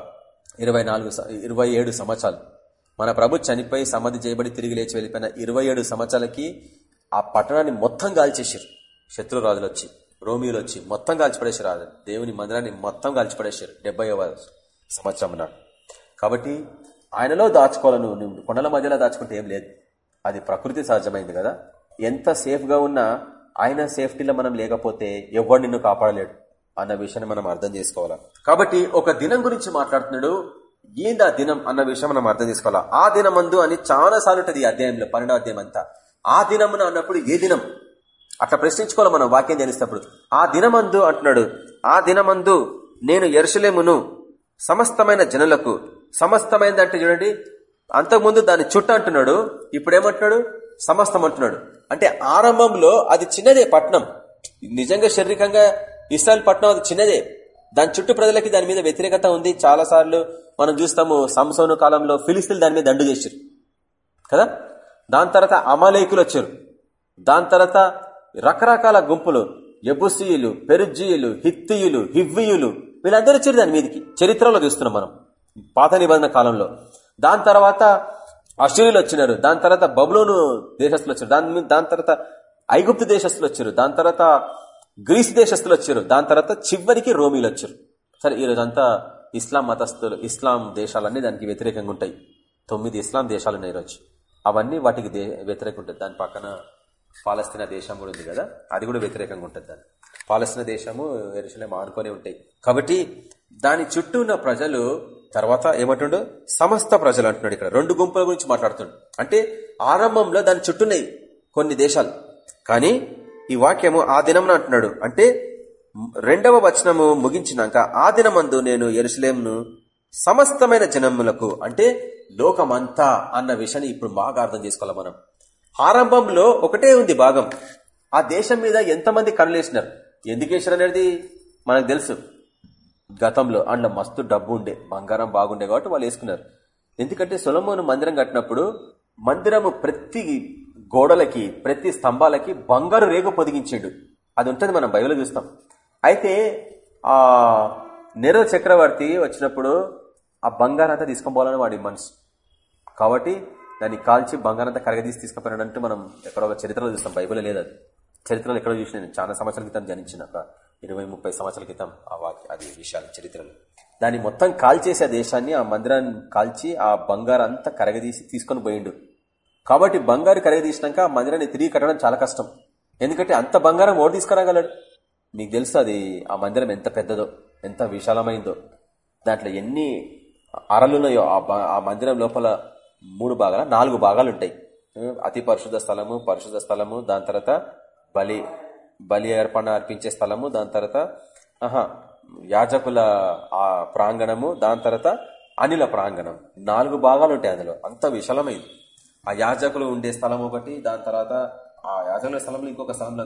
ఇరవై నాలుగు ఇరవై ఏడు సంవత్సరాలు. మన ప్రభు చనిపోయి సమాధి చేయబడి తిరిగి లేచి వెళ్ళిపోయిన ఇరవై ఏడు సంవత్సరాలకి ఆ పట్టణాన్ని మొత్తం గాల్చేసారు శత్రురాజులు వచ్చి రోమియోలు వచ్చి మొత్తం కాల్చిపడేసారు దేవుని మందిరాన్ని మొత్తం కాల్చిపడేసారు డెబ్బైవ సంవత్సరం నాడు. కాబట్టి ఆయనలో దాచుకోవాలను నువ్వు కొండల మధ్యలో దాచుకుంటే ఏం లేదు. అది ప్రకృతి సహజమైంది కదా. ఎంత సేఫ్గా ఉన్నా ఆయన సేఫ్టీలో మనం లేకపోతే ఎవరు నిన్ను కాపాడలేడు అన్న విషయాన్ని మనం అర్థం చేసుకోవాలా. కాబట్టి ఒక దినం గురించి మాట్లాడుతున్నాడు ఏందా దినం అన్న విషయం మనం అర్థం చేసుకోవాలా? ఆ దినమందు అని చాలా సార్లు ఉంటుంది ఈ అధ్యాయంలో పన్నెండో అధ్యాయం అంతా. ఆ దినమున అన్నప్పుడు ఏ దినం? అట్లా ప్రశ్నించుకోవాలి మనం వాక్యం ధ్యానిస్తప్పుడు ఆ దినమందు అంటున్నాడు ఆ దినమందు నేను ఎరుసలేమును సమస్తమైన జనులకు అంటే చూడండి అంతకుముందు దాని చుట్ట అంటున్నాడు ఇప్పుడు ఏమంటున్నాడు సమస్తం అంటున్నాడు. అంటే ఆరంభంలో అది చిన్నదే పట్నం. నిజంగా శారీరకంగా ఇస్రాయల్ పట్నం అది చిన్నదే. దాని చుట్టూ ప్రజలకి దాని మీద వ్యతిరేకత ఉంది. చాలా సార్లు మనం చూస్తాము సంసోను కాలంలో ఫిలిస్తీన్ దాని మీద దండు చేశారు. కదా? దాని తర్వాత అమాలేకులు వచ్చారు. దాని తర్వాత రకరకాల గుంపులు ఎబుసీయులు పెరుజీయులు హిత్తియులు హివ్వియులు వీళ్ళందరూ వచ్చారు దాని మీదకి. చరిత్రలో చూస్తున్నాం మనం. పాత నిబంధన కాలంలో. దాని తర్వాత అశ్వరులు వచ్చినారు. దాని తర్వాత బబులోను దేశస్తులు వచ్చారు. దాని దాని తర్వాత ఐగుప్తు దేశస్తులు వచ్చారు. దాని తర్వాత గ్రీస్ దేశస్తులు వచ్చారు. దాని తర్వాత చివరికి రోమీలు వచ్చారు. సరే ఈరోజు అంతా ఇస్లాం మతస్థులు ఇస్లాం దేశాలన్నీ దానికి వ్యతిరేకంగా ఉంటాయి. తొమ్మిది ఇస్లాం దేశాలు ఉన్నాయి ఈరోజు అవన్నీ వాటికి వ్యతిరేకంగా ఉంటుంది. దాని పక్కన పాలస్తీనా దేశం కూడా ఉంది కదా అది కూడా వ్యతిరేకంగా ఉంటుంది దాన్ని. పాలస్తీనా దేశము ఎరుసలేం ఆనుకొని ఉంటాయి. కాబట్టి దాని చుట్టూ ఉన్న ప్రజలు తర్వాత ఏమంటుండో? సమస్త ప్రజలు అంటున్నాడు ఇక్కడ. రెండు గుంపుల గురించి మాట్లాడుతుండు. అంటే ఆరంభంలో దాని చుట్టూనే కొన్ని దేశాలు. కానీ ఈ వాక్యము ఆ దినం అంటున్నాడు. అంటే రెండవ వచనము ముగించినాక ఆ దినమందు నేను ఎరుసలేంను సమస్తమైన జనములకు అంటే లోకమంతా అన్న విషయాన్ని ఇప్పుడు బాగా అర్థం చేసుకోవాలి మనం. ఆరంభంలో ఒకటే ఉంది భాగం. ఆ దేశం మీద ఎంతమంది కనులేసినారు ఎందుకు వేసినారు అనేది మనకు తెలుసు. గతంలో అండ్ మస్తు డబ్బు ఉండే బంగారం బాగుండే కాబట్టి వాళ్ళు వేసుకున్నారు. ఎందుకంటే సొలమోను మందిరం కట్టినప్పుడు మందిరము ప్రతి గోడలకి ప్రతి స్తంభాలకి బంగారు రేగు పొదిగించిండు. అది ఉంటుంది మనం బైబిల్ చూస్తాం. అయితే ఆ నెర చక్రవర్తి వచ్చినప్పుడు ఆ బంగారం అంతా తీసుకొని వాడి మనసు. కాబట్టి దాన్ని కాల్చి బంగారం అంతా కరగదీసి తీసుకుపోయినట్టు మనం ఎక్కడో ఒక చరిత్రలో చూస్తాం. బైబిల్ లేదు అది. చరిత్రలో ఎక్కడో చూసిన నేను చాలా సంవత్సరాల క్రితం జనించిన ఒక ఇరవై ముప్పై సంవత్సరాల క్రితం ఆ వాక్య అది విషయాలు చరిత్రలు. దాన్ని మొత్తం కాల్చేసి ఆ దేశాన్ని ఆ మందిరాన్ని కాల్చి ఆ బంగారం అంతా కరగదీసి తీసుకొని పోయిండు. కాబట్టి బంగారు కరగదీసినాక మందిరాన్ని తిరిగి కట్టడం చాలా కష్టం. ఎందుకంటే అంత బంగారం ఓడి తీసుకురాగలడు? మీకు తెలుసు అది ఆ మందిరం ఎంత పెద్దదో ఎంత విశాలమైందో. దాంట్లో ఎన్ని అరలున్నాయో ఆ మందిరం లోపల మూడు భాగాల నాలుగు భాగాలు ఉంటాయి. అతి పరిశుద్ధ స్థలము పరిశుద్ధ స్థలము దాని తర్వాత బలి బలి అర్పణ అర్పించే స్థలము దాని తర్వాత ఆహా యాజకుల ఆ ప్రాంగణము దాని తర్వాత అనిల ప్రాంగణం. నాలుగు భాగాలు ఉంటాయి అందులో. అంత విశాలమైంది. ఆ యాజకులు ఉండే స్థలం ఒకటి దాని తర్వాత ఆ యాజకుల స్థలంలో ఇంకొక స్థలంలో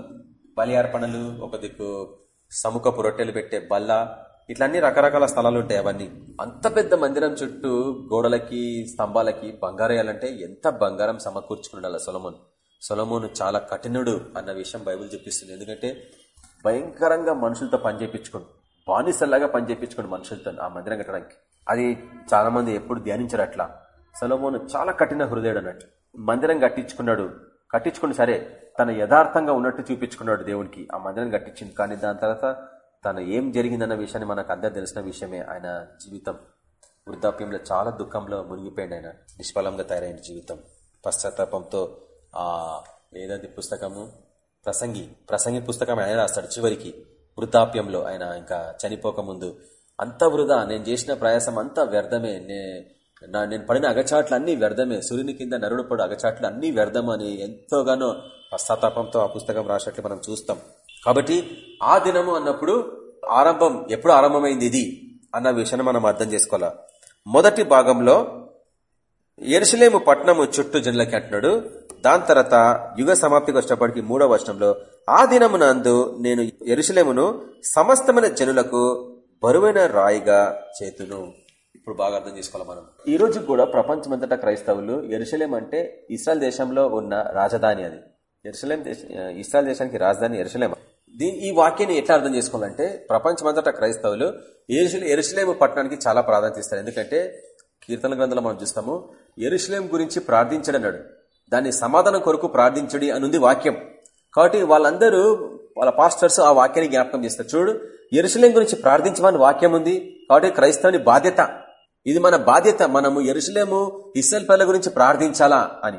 బలి అర్పణలు ఒక దిక్కు సముఖపు రొట్టెలు పెట్టే బల్ల ఇట్లన్నీ రకరకాల స్థలాలు ఉంటాయి అవన్నీ. అంత పెద్ద మందిరం చుట్టూ గోడలకి స్తంభాలకి బంగారం వేయాలంటే ఎంత బంగారం సమకూర్చుకున్నాడు సొలమోన్. సొలమోను చాలా కఠినుడు అన్న విషయం బైబుల్ చూపిస్తుంది ఎందుకంటే భయంకరంగా మనుషులతో పనిచేపించుకోండు బానిసల్లాగా పనిచేపించుకోండి మనుషులతో ఆ మందిరం కట్టడానికి. అది చాలా మంది ఎప్పుడు ధ్యానించారు అట్లా. సొలమోను చాలా కఠిన హృదయుడు అన్నట్టు మందిరం కట్టించుకున్నాడు. కట్టించుకుని సరే తన యథార్థంగా ఉన్నట్టు చూపించుకున్నాడు దేవునికి. ఆ మందిరం కట్టించింది. కానీ దాని తర్వాత తను ఏం జరిగిందన్న విషయాన్ని మనకు అందరు తెలిసిన విషయమే ఆయన జీవితం. వృద్ధాప్యంలో చాలా దుఃఖంలో మునిగిపోయింది ఆయన. నిష్ఫలంగా తయారైన జీవితం. పశ్చాత్తాపంతో ఆ ఏదది పుస్తకము ప్రసంగి ప్రసంగి పుస్తకం ఆయన రాస్తాడు చివరికి. వృద్ధాప్యంలో ఆయన ఇంకా చనిపోక ముందు అంత వృధా నేను చేసిన ప్రయాసం అంతా వ్యర్థమే. నే నేను పడిన అగచాట్లు అన్ని వ్యర్థమే. సూర్యుని కింద నరుడు పడు అగచాట్లు అన్ని వ్యర్థమని ఎంతోగానో పశ్చాత్తాపంతో ఆ పుస్తకం రాసినట్లు మనం చూస్తాం. కాబట్టి ఆ దినము అన్నప్పుడు ఆరంభం ఎప్పుడు ఆరంభమైంది ఇది అన్న విషయాన్ని మనం అర్థం చేసుకోవాలా? మొదటి భాగంలో ఎరుసలేము పట్నము చుట్టూ జనులకి అంటున్నాడు. దాని తర్వాత యుగ సమాప్తికి వచ్చినప్పటికీ మూడవ వర్షంలో ఆ దినమునందు నేను ఎరుసలేమును సమస్తమైన జనులకు బరువైన రాయిగా చేతును. ఇప్పుడు బాగా అర్థం చేసుకోవాలి మనం. ఈ రోజు కూడా ప్రపంచమంతటా క్రైస్తవులు ఎరుసలేం అంటే ఇస్రాయల్ దేశంలో ఉన్న రాజధాని అది. ఎరుసలేం ఇస్రాయల్ దేశానికి రాజధాని ఎరుసలేం దీని ఈ వాక్యాన్ని ఎట్లా అర్థం చేసుకోవాలంటే ప్రపంచమంతటా క్రైస్తవులు ఎరుసలేము పట్టణానికి చాలా ప్రాధాన్యత ఇస్తారు. ఎందుకంటే కీర్తన గ్రంథంలో మనం చూస్తాము ఎరుసలేం గురించి ప్రార్థించడన్నాడు. దాన్ని సమాధానం కొరకు ప్రార్థించడి అనుంది వాక్యం. కాబట్టి వాళ్ళందరూ వాళ్ళ పాస్టర్స్ ఆ వాక్యాన్ని జ్ఞాపకం చేస్తారు. చూడు ఎరుసలేం గురించి ప్రార్థించమని వాక్యం ఉంది. కాబట్టి క్రైస్తవుని బాధ్యత. ఇది మన బాధ్యత. మనము ఎరుసలేము ఇస్సల్ పిల్లల గురించి ప్రార్థించాలా అని.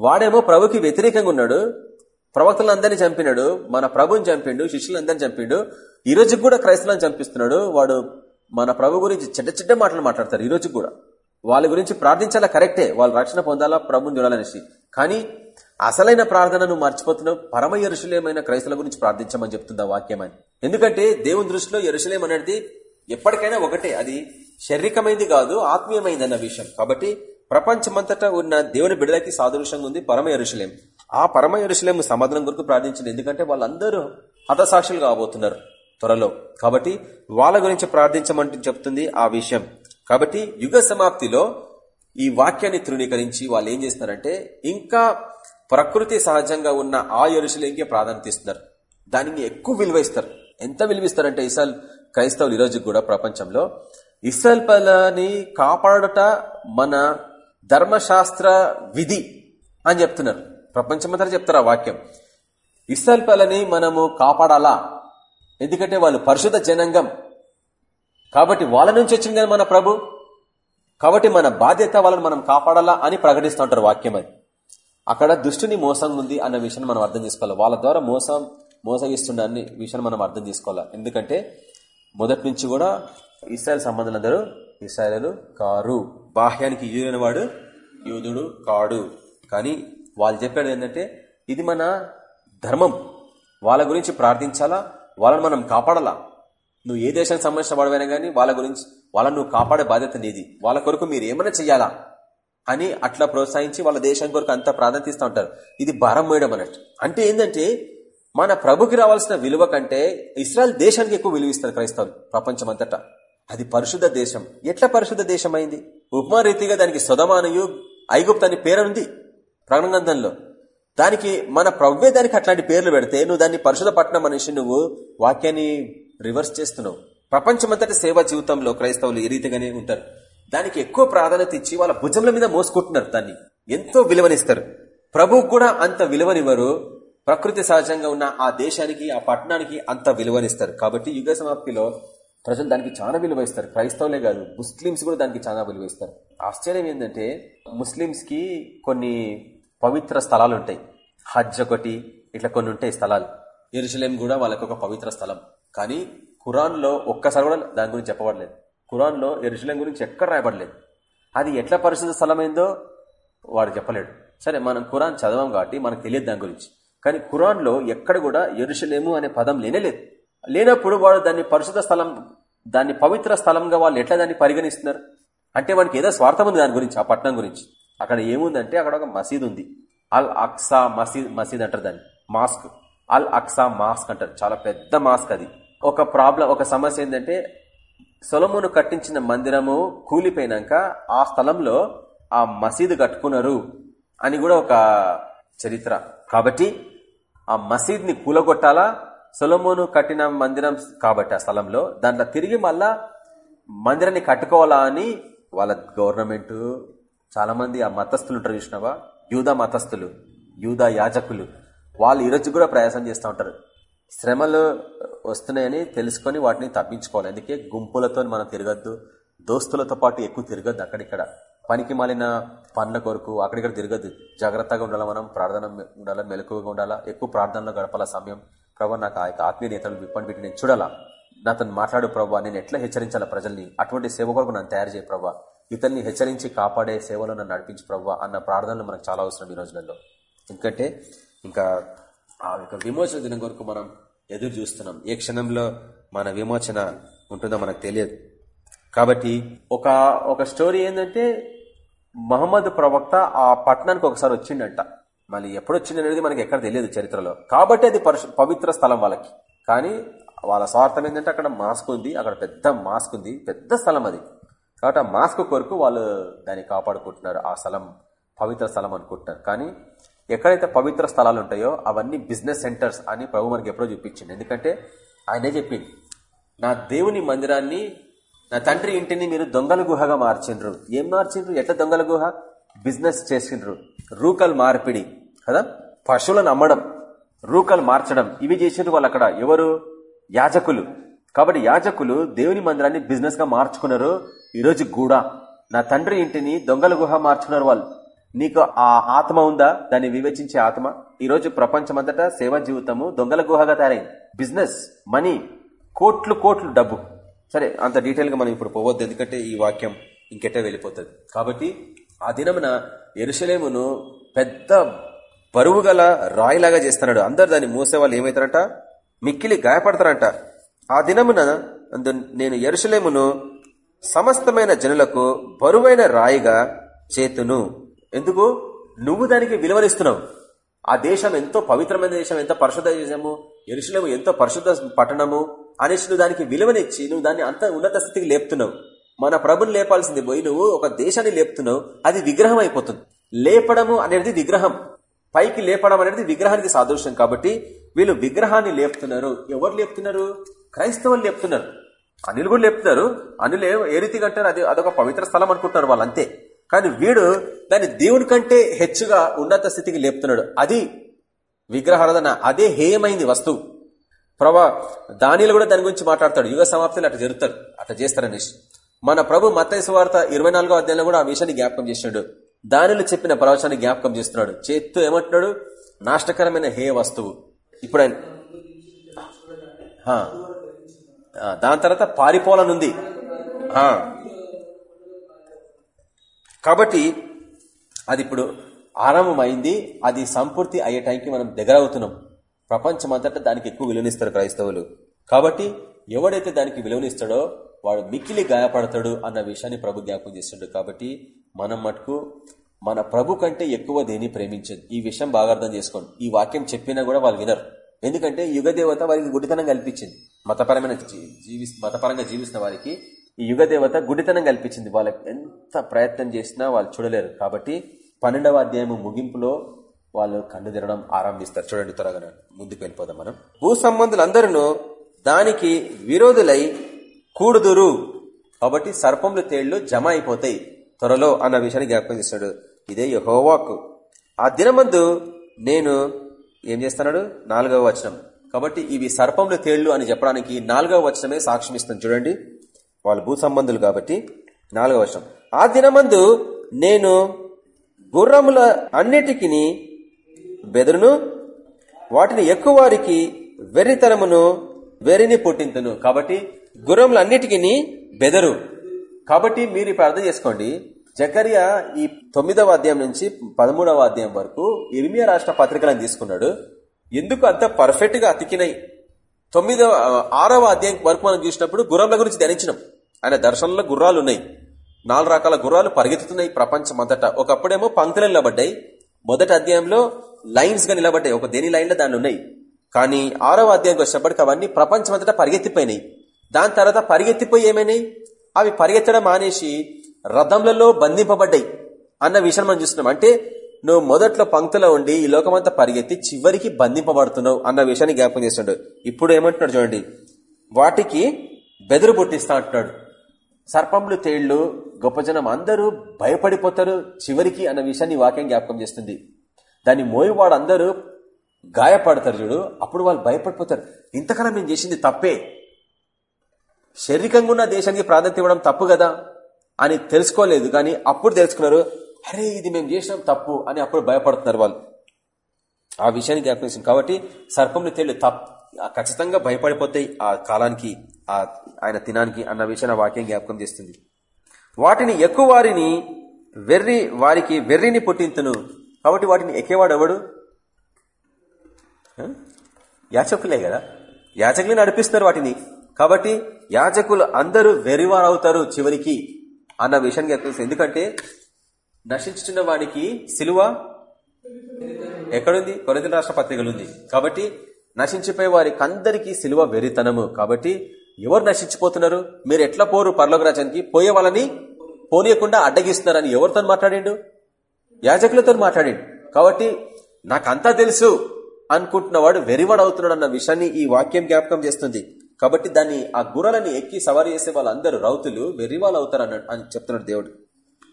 వాడేమో ప్రభుకి వ్యతిరేకంగా ఉన్నాడు. ప్రవక్తలందరినీ చంపినాడు. మన ప్రభుని చంపిండు శిష్యులందరినీ చంపిండు. ఈ రోజు కూడా క్రైస్తవులను చంపిస్తున్నాడు. వాడు మన ప్రభు గురించి చెడ్డ చెడ్డ మాటలు మాట్లాడతారు ఈ రోజు కూడా. వాళ్ళ గురించి ప్రార్థించాలా? కరెక్టే. వాళ్ళు రక్షణ పొందాలా? ప్రభుని చూడాలనేసి. కానీ అసలైన ప్రార్థనను మర్చిపోతున్నావు. పరమ ఎరుసలేమైన క్రైస్తవుల గురించి ప్రార్థించమని చెప్తుందా వాక్యం అని ఎందుకంటే దేవుని దృష్టిలో ఎరుసలేం అనేది ఎప్పటికైనా ఒకటే అది శారీరకమైంది కాదు ఆత్మీయమైంది అన్న విషయం. కాబట్టి ప్రపంచమంతటా ఉన్న దేవుని బిడలకి సాదృశ్యంగా ఉంది పరమ ఎరుశలేం ఆ పరమ ఎరుశలేం సమాధానం కొరకు ప్రార్థించింది ఎందుకంటే వాళ్ళందరూ హతసాక్షులు కాబోతున్నారు త్వరలో. కాబట్టి వాళ్ళ గురించి ప్రార్థించమంటూ చెప్తుంది ఆ విషయం. కాబట్టి యుగ సమాప్తిలో ఈ వాక్యాన్ని తృణీకరించి వాళ్ళు ఏం చేస్తున్నారంటే ఇంకా ప్రకృతి సహజంగా ఉన్న ఆ ఎరుశలేంకే ప్రాధాన్యత ఇస్తున్నారు. దానిని ఎక్కువ విలువ ఇస్తారు. ఎంత విలువిస్తారంటే ఈసారి క్రైస్తవులు ఈరోజు కూడా ప్రపంచంలో ఇస్రాయల్ పలాని కాపాడుట మన ధర్మశాస్త్ర విధి అని చెప్తున్నారు. ప్రపంచమంతా చెప్తారు ఆ వాక్యం. ఇస్రాయల్ పలని మనము కాపాడాలా? ఎందుకంటే వాళ్ళు పరిశుద్ధ జనాంగం. కాబట్టి వాళ్ళ నుంచి వచ్చింది కదా మన ప్రభు. కాబట్టి మన బాధ్యత వాళ్ళని మనం కాపాడాలా అని ప్రకటిస్తూ ఉంటారు వాక్యం అది. అక్కడ దుష్టుని మోసం ఉంది అన్న విషయం మనం అర్థం చేసుకోవాలి. వాళ్ళ ద్వారా మోసం మోసగిస్తుండ విషయాన్ని మనం అర్థం చేసుకోవాలి. ఎందుకంటే మొదటి నుంచి కూడా ఇస్రాయల్ సంబంధులందరూ ఇస్రాయలు కారు. బాహ్యానికి యూదైన వాడు యూదుడు కాడు. కానీ వాళ్ళు చెప్పాడు ఏంటంటే ఇది మన ధర్మం. వాళ్ళ గురించి ప్రార్థించాలా? వాళ్ళని మనం కాపాడాలా? నువ్వు ఏ దేశానికి సంబంధించిన వాడవైనా కానీ వాళ్ళ గురించి వాళ్ళని నువ్వు కాపాడే బాధ్యత నీది. వాళ్ళ కొరకు మీరు ఏమైనా చెయ్యాలా? అని అట్లా ప్రోత్సహించి వాళ్ళ దేశం కొరకు అంత ప్రాధాన్యత ఇస్తూ ఉంటారు. ఇది భారం వేయడం అన్నట్టు. అంటే ఏంటంటే మన ప్రభుకి రావాల్సిన విలువ కంటే ఇస్రాయల్ దేశానికి ఎక్కువ విలువ ఇస్తారు క్రైస్తవులు ప్రపంచమంతటా. అది పరిశుద్ధ దేశం. ఎట్లా పరిశుద్ధ దేశం అయింది ఉపమా రీతిగా దానికి సుధమానయు ఐగుప్తు అని పేరుంది ప్రాణగంధంలో దానికి మన ప్రవ్వే దానికి అట్లాంటి పేర్లు పెడితే నువ్వు దాన్ని పరిశుధ పట్టణం మనిషి నువ్వు వాక్యాన్ని రివర్స్ చేస్తున్నావు. ప్రపంచమంతటి సేవా జీవితంలో క్రైస్తవులు ఏ రీతిగానే ఉంటారు. దానికి ఎక్కువ ప్రాధాన్యత ఇచ్చి వాళ్ళ భుజముల మీద మోసుకుంటున్నారు దాన్ని. ఎంతో విలువనిస్తారు. ప్రభుకు కూడా అంత విలువనివ్వరు. ప్రకృతి సహజంగా ఉన్న ఆ దేశానికి ఆ పట్టణానికి అంత విలువనిస్తారు. కాబట్టి యుగ సమాప్తిలో ప్రజలు దానికి చాలా విలువ ఇస్తారు క్రైస్తవులే కాదు ముస్లిమ్స్ కూడా దానికి చాలా విలువ ఇస్తారు ఆశ్చర్యం ఏంటంటే ముస్లిమ్స్కి కొన్ని పవిత్ర స్థలాలు ఉంటాయి. హజ్ ఒకటి ఇట్లా కొన్ని ఉంటాయి స్థలాలు. ఎరుసలేం కూడా వాళ్ళకి ఒక పవిత్ర స్థలం. కానీ ఖురాన్లో ఒక్కసారి కూడా దాని గురించి చెప్పబడలేదు. ఖురాన్లో ఎరుసలేం గురించి ఎక్కడ రాయబడలేదు. అది ఎట్లా పరిశుద్ధ స్థలమైందో వాడు చెప్పలేడు. సరే మనం ఖురాన్ చదవం కాబట్టి మనకు తెలియదు దాని గురించి. కానీ ఖురాన్లో ఎక్కడ కూడా ఎరుషలేము అనే పదం లేనేలేదు. లేనప్పుడు వాడు దాన్ని పరిశుద్ధ స్థలం దాన్ని పవిత్ర స్థలంగా వాళ్ళు ఎట్లా దాన్ని పరిగణిస్తున్నారు? అంటే వానికి ఏదో స్వార్థం ఉంది దాని గురించి ఆ పట్టణం గురించి. అక్కడ ఏముందంటే అక్కడ ఒక మసీద్ ఉంది. అల్ అక్సా మసీద్ మసీద్ అంటారు దాన్ని మాస్క్. అల్ అక్సా మాస్క్ అంటారు. చాలా పెద్ద మాస్క్ అది. ఒక ప్రాబ్లం ఒక సమస్య ఏంటంటే సొలమును కట్టించిన మందిరము కూలిపోయినాక ఆ స్థలంలో ఆ మసీదు కట్టుకున్నారు అని కూడా ఒక చరిత్ర. కాబట్టి ఆ మసీద్ని కూలగొట్టాలా? సొలమోను కట్టిన మందిరం కాబట్టి ఆ స్థలంలో దాంట్లో తిరిగి మళ్ళా మందిరాన్ని కట్టుకోవాలా అని వాళ్ళ గవర్నమెంట్ చాలామంది ఆ మతస్థులు ఉంటారు చూసినావా? యూదా మతస్థులు యూదా యాజకులు వాళ్ళు ఈరోజు కూడా ప్రయాసం చేస్తూ ఉంటారు. శ్రమలు వస్తున్నాయని తెలుసుకొని వాటిని తప్పించుకోవాలి. అందుకే గుంపులతో మనం తిరగద్దు దోస్తులతో పాటు ఎక్కువ తిరగద్దు అక్కడిక్కడ. పనికి మాలిన పనుల కొరకు అక్కడిక్కడ తిరగదు. జాగ్రత్తగా ఉండాలి మనం? ప్రార్థన ఉండాలా? మెలకువగా ఉండాలా? ఎక్కువ ప్రార్థనలో గడపాల సమయం? ప్రభా నాకు ఆ యొక్క ఆత్మీయ నేతలు విప్పని పెట్టి నేను చూడాలా? నాతో మాట్లాడు ప్రభావ నేను ఎట్లా హెచ్చరించాలా ప్రజల్ని? అటువంటి సేవ కొరకు నన్ను తయారు చేయ ప్రభావ ఇతన్ని హెచ్చరించి కాపాడే సేవలో నన్ను నడిపించి ప్రభా అన్న ప్రార్థనలు మనకు చాలా అవసరం ఈ రోజులలో. ఎందుకంటే ఇంకా ఆ యొక్క విమోచన దినం కొరకు మనం ఎదురు చూస్తున్నాం. ఏ క్షణంలో మన విమోచన ఉంటుందో మనకు తెలియదు. కాబట్టి ఒక ఒక స్టోరీ ఏంటంటే మహమ్మద్ ప్రవక్త ఆ పట్టణానికి ఒకసారి వచ్చిండంట. మళ్ళీ ఎప్పుడు వచ్చిందనేది మనకి ఎక్కడ తెలియదు చరిత్రలో. కాబట్టి అది పవిత్ర స్థలం వాళ్ళకి. కానీ వాళ్ళ స్వార్థం ఏంటంటే అక్కడ మాస్క్ ఉంది అక్కడ పెద్ద మాస్క్ ఉంది పెద్ద స్థలం అది. కాబట్టి ఆ మాస్క్ కొరకు వాళ్ళు దాన్ని కాపాడుకుంటున్నారు. ఆ స్థలం పవిత్ర స్థలం అనుకుంటున్నారు. కానీ ఎక్కడైతే పవిత్ర స్థలాలు ఉంటాయో అవన్నీ బిజినెస్ సెంటర్స్ అని ప్రభు మనకి ఎప్పుడో చూపించింది ఎందుకంటే ఆయనే చెప్పింది నా దేవుని మందిరాన్ని నా తండ్రి ఇంటిని మీరు దొంగల గుహగా మార్చిండ్రు ఏం మార్చిండ్రు ఎట్లా దొంగల గుహ? బిజినెస్ చేసిండ్రు రూకల్ మార్పిడి. కదా? పశువులను అమ్మడం రూకలు మార్చడం. ఇవి చేసిండ్రు వాళ్ళు అక్కడ. ఎవరు? యాజకులు. కాబట్టి యాజకులు దేవుని మందిరాన్ని బిజినెస్గా మార్చుకున్నారు. ఈరోజు గూడా. నా తండ్రి ఇంటిని దొంగల గుహ మార్చుకున్నారు వాళ్ళు. నీకు ఆ ఆత్మ ఉందా? దాన్ని వివేచించే ఆత్మ. ఈరోజు ప్రపంచమంతటా సేవా జీవితము దొంగల గుహగా తయారైంది. బిజినెస్ మనీ కోట్లు కోట్లు డబ్బు. సరే అంత డీటెయిల్గా మనం ఇప్పుడు పోవద్దు. ఎందుకంటే ఈ వాక్యం ఇంకెట్టే వెళ్ళిపోతుంది. కాబట్టి ఆ దినమున ఎరుసలేమును పెద్ద బరువు గల రాయిలాగా చేస్తున్నాడు. అందరు దాన్ని మూసే వాళ్ళు ఏమవుతారంట మిక్కిలి గాయపడతారంట. ఆ దినమున నేను ఎరుసలేమును సమస్తమైన జనులకు బరువైన రాయిగా చేతును. ఎందుకు? నువ్వు దానికి విలువనిస్తున్నావు. ఆ దేశం ఎంతో పవిత్రమైన దేశం ఎంత పరిశుద్ధ దేశము ఎరుసలేము ఎంతో పరిశుద్ధ పట్టణము అనేసి నువ్వు దానికి విలువనిచ్చి నువ్వు దాన్ని అంత ఉన్నత స్థితికి లేపుతున్నావు. మన ప్రభుని లేపాల్సింది పోయి నువ్వు ఒక దేశాన్ని లేపుతున్నావు. అది విగ్రహం అయిపోతుంది. లేపడము అనేది విగ్రహం. పైకి లేపడం అనేది విగ్రహానికి సాదృశ్యం కాబట్టి వీళ్ళు విగ్రహాన్ని లేపుతున్నారు. ఎవరు లేపుతున్నారు? క్రైస్తవులు లేపుతున్నారు. అనిల్ కూడా లేపుతున్నారు. అనిల్ ఏ ఏ రీతిగా అంటారు? అది అదొక పవిత్ర స్థలం అనుకుంటున్నారు వాళ్ళు అంతే కానీ వీడు దాన్ని దేవుని కంటే హెచ్చుగా ఉన్నత స్థితికి లేపుతున్నాడు. అది విగ్రహారాధన. అదే హేయమైంది వస్తువు. ప్రభా దానిలో కూడా దాని గురించి మాట్లాడతాడు. యుగ సమాప్తిలో అట్లా జరుగుతారు. అట్లా చేస్తారనేసి మన ప్రభు మత్తైసు వార్త ఇరవై నాలుగో అధ్యాయంలో కూడా ఆ విషయాన్ని జ్ఞాపకం చేసినాడు దానిలో చెప్పిన ప్రవచాన్ని జ్ఞాపకం చేస్తున్నాడు. చేత్తు ఏమంటున్నాడు? నాష్టకరమైన హే వస్తువు. ఇప్పుడు ఆయన దాని తర్వాత పారిపోలనుంది కాబట్టి అది ఇప్పుడు ఆరంభమైంది. అది సంపూర్తి అయ్యే టైంకి మనం దగ్గర అవుతున్నాం. ప్రపంచం అంతటా దానికి ఎక్కువ విలువనిస్తారు క్రైస్తవులు. కాబట్టి ఎవడైతే దానికి విలువనిస్తాడో వాడు మిక్కిలి గాయపడతాడు అన్న విషయాన్ని ప్రభు జ్ఞాపకం చేస్తుండడు కాబట్టి మనం మటుకు మన ప్రభు కంటే ఎక్కువ దేని ప్రేమించదు. ఈ విషయం బాగా అర్థం చేసుకోండి. ఈ వాక్యం చెప్పినా కూడా వాళ్ళు వినరు. ఎందుకంటే యుగ దేవత వారికి గుడితనం కల్పించింది. మతపరమైన జీ- జీవి మతపరంగా జీవిస్తున్న వారికి ఈ యుగ దేవత గుడితనం కల్పించింది. వాళ్ళకి ఎంత ప్రయత్నం చేసినా వాళ్ళు చూడలేరు. కాబట్టి పన్నెండవ అధ్యాయం ముగింపులో వాళ్ళు కండు తినడం ఆరంభిస్తారు చూడండి త్వరగా ముందుకు వెళ్ళిపోదాం మనం. భూ సంబంధులందరూ దానికి విరోధులై కూడుదురు. కాబట్టి సర్పములు తేళ్ళు జమ అయిపోతాయి. త్వరలో అన్న విషయాన్ని జ్ఞాపకం చేస్తున్నాడు. ఇదే యహోవాకు. ఆ దినమందు నేను ఏం చేస్తున్నాడు? నాలుగవ వచనం. కాబట్టి ఇవి సర్పములు తేళ్ళు అని చెప్పడానికి నాలుగవ వచనమే సాక్ష్యం ఇస్తాను చూడండి. వాళ్ళు భూ సంబంధులు కాబట్టి నాలుగవ వచనం. ఆ దినమందు నేను గుర్రముల అన్నిటికీ బెదరును వాటిని ఎక్కువ వారికి వెర్రితనమును వెర్రిని పుట్టింతును. కాబట్టి గుర్రములన్నిటికీ బెదరు. కాబట్టి మీరు ఇప్పుడు అర్థం చేసుకోండి. జకరియా ఈ తొమ్మిదవ అధ్యాయం నుంచి పదమూడవ అధ్యాయం వరకు ఇర్మియా రాష్ట్ర పత్రికలను తీసుకున్నాడు. ఎందుకు అంత పర్ఫెక్ట్గా అతికినాయి తొమ్మిదవ ఆరవ అధ్యాయం వరకు మనం చూసినప్పుడు గుర్రంల గురించి ధ్యానించినాం. ఆయన దర్శనంలో గుర్రాలు ఉన్నాయి నాలుగు రకాల గుర్రాలు పరిగెత్తుతున్నాయి ప్రపంచం అంతటా ఒకప్పుడేమో పంక్తులు నిలబడ్డాయి. మొదటి అధ్యాయంలో లైన్స్గా నిలబడ్డాయి. ఒక దేని లైన్లో దాన్ని ఉన్నాయి? కానీ ఆరవ అధ్యాయంకి వచ్చినప్పటికీ అవన్నీ ప్రపంచం అంతటా పరిగెత్తిపోయినాయి. దాని తర్వాత పరిగెత్తిపోయి ఏమైనాయి? అవి పరిగెత్తడం మానేసి రథంలలో బంధింపబడ్డాయి అన్న విషయం మనం చూస్తున్నాం. అంటే నువ్వు మొదట్లో పంక్తిలో ఉండి ఈ లోకమంతా పరిగెత్తి చివరికి బంధింపబడుతున్నావు అన్న విషయాన్ని జ్ఞాపకం చేస్తున్నాడు ఇప్పుడు ఏమంటున్నాడు చూడండి. వాటికి బెదురు పుట్టిస్తా అంటున్నాడు. సర్పంలు తేళ్ళు గొప్ప జనం అందరూ భయపడిపోతారు చివరికి అన్న విషయాన్ని వాక్యం జ్ఞాపకం చేస్తుంది. దాన్ని మోయివాడు అందరూ గాయపడతారు చూడు అప్పుడు వాళ్ళు భయపడిపోతారు. ఇంతకాలం మేము చేసింది తప్పే. శారీరకంగా ఉన్న దేశానికి ప్రాధాన్యత ఇవ్వడం తప్పు కదా అని తెలుసుకోలేదు కానీ అప్పుడు తెలుసుకున్నారు అరే ఇది మేము చేసినాం తప్పు అని అప్పుడు భయపడుతున్నారు వాళ్ళు. ఆ విషయాన్ని జ్ఞాపకం కాబట్టి సర్పంలు తేళ్ళు తప్పు ఖచ్చితంగా భయపడిపోతాయి ఆ కాలానికి ఆ ఆయన తినానికి అన్న విషయాన్ని ఆ వాక్యం జ్ఞాపకం చేస్తుంది. వాటిని ఎక్కువ వారిని వెర్రి వారికి వెర్రిని పుట్టింతును. కాబట్టి వాటిని ఎక్కేవాడు ఎవడు? యాచకులే కదా. యాచకులే నడిపిస్తారు వాటిని. కాబట్టి యాచకులు అందరూ వెర్రివారు అవుతారు చివరికి అన్న విషయం తెలుసు ఎందుకంటే నశించుతున్న వాడికి సిలువ ఎక్కడుంది? కొరింథీ రాష్ట్ర పత్రికలు ఉంది కాబట్టి నశించిపోయే వారికి అందరికీ సిలువ వెరితనము కాబట్టి ఎవరు నశించిపోతున్నారు? మీరు ఎట్లా పోరు పర్లోక రాజ్యానికి? పోయే వాళ్ళని పోనీయకుండా అడ్డగిస్తున్నారని ఎవరితో మాట్లాడిండు? యాజకులతో మాట్లాడిండు. కాబట్టి నాకంతా తెలుసు అనుకుంటున్నవాడు వెరివాడు అవుతున్నాడు అన్న విషయాన్ని ఈ వాక్యం జ్ఞాపకం చేస్తుంది. కాబట్టి దాన్ని ఆ గుర్రలని ఎక్కి సవారీ చేసే వాళ్ళందరూ రౌతులు వెర్రివాళ్ళు అవుతారు అన్న- అని చెప్తున్నాడు దేవుడు.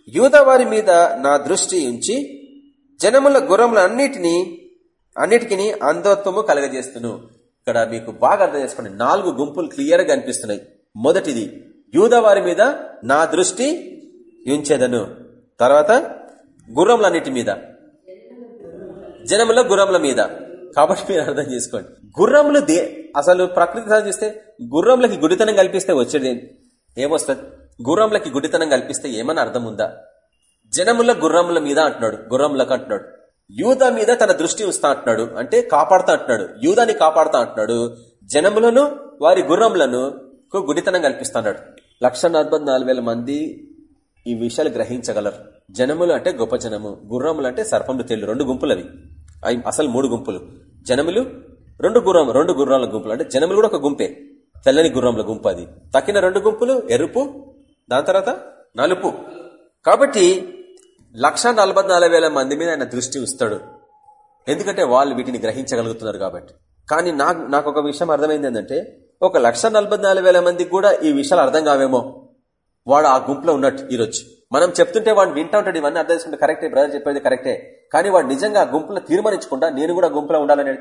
యూద వారి మీద నా దృష్టి ఉంచి జనముల గుర్రముల అన్నిటినీ అన్నిటికీ అంధత్వము కలగజేస్తును. ఇక్కడ మీకు బాగా అర్థం చేసుకోండి. నాలుగు గుంపులు క్లియర్గా మొదటిది యూద వారి మీద నా దృష్టి ఉంచేదను. తర్వాత గుర్రంలన్నిటి మీద. జనముల గుర్రముల మీద. కాబట్టి మీరు అర్థం చేసుకోండి. గుర్రములు దే అసలు ప్రకృతి సాధన చూస్తే గుర్రంలకి గుడితనం కల్పిస్తే వచ్చేది ఏమొస్తుంది? గుర్రములకి గుడితనం కల్పిస్తే ఏమని అర్థం ఉందా? జనముల గుర్రముల మీద అంటున్నాడు గుర్రములకు అంటున్నాడు. యూద మీద తన దృష్టి ఉంచుతా అంటున్నాడు అంటే కాపాడుతా అంటున్నాడు యూదాన్ని కాపాడుతా అంటున్నాడు. జనములను వారి గుర్రములను గుడితనం కల్పిస్తున్నాడు లక్ష మంది ఈ విషయాలు గ్రహించగలరు. జనములు అంటే గొప్ప జనము గుర్రములు అంటే సర్పములు తేళ్ళు రెండు గుంపులు అవి అసలు మూడు గుంపులు. జనములు రెండు గుర్రం రెండు గుర్రాల గుంపులు. అంటే జనములు కూడా ఒక గుంపే. తెల్లని గుర్రముల గుంపు అది. తక్కిన రెండు గుంపులు ఎరుపు దాని తర్వాత నలుపు. కాబట్టి లక్ష మంది మీద ఆయన దృష్టి ఇస్తాడు ఎందుకంటే వాళ్ళు వీటిని గ్రహించగలుగుతున్నారు కాబట్టి. కానీ నాకు నాకు ఒక విషయం అర్థమైంది ఏంటంటే ఒక లక్ష మందికి కూడా ఈ విషయాలు అర్థం కావేమో. వాడు ఆ గుంపులో ఉన్నట్టు ఈరోజు. మనం చెప్తుంటే వాడు వింటా ఉంటాడు ఇవన్నీ అర్థం చేసుకుంటే కరెక్టే బ్రదర్ చెప్పేది కరెక్టే కానీ వాడు నిజంగా ఆ గుంపులో తీర్మానించుకుంటా నేను కూడా గుంపులో ఉండాలని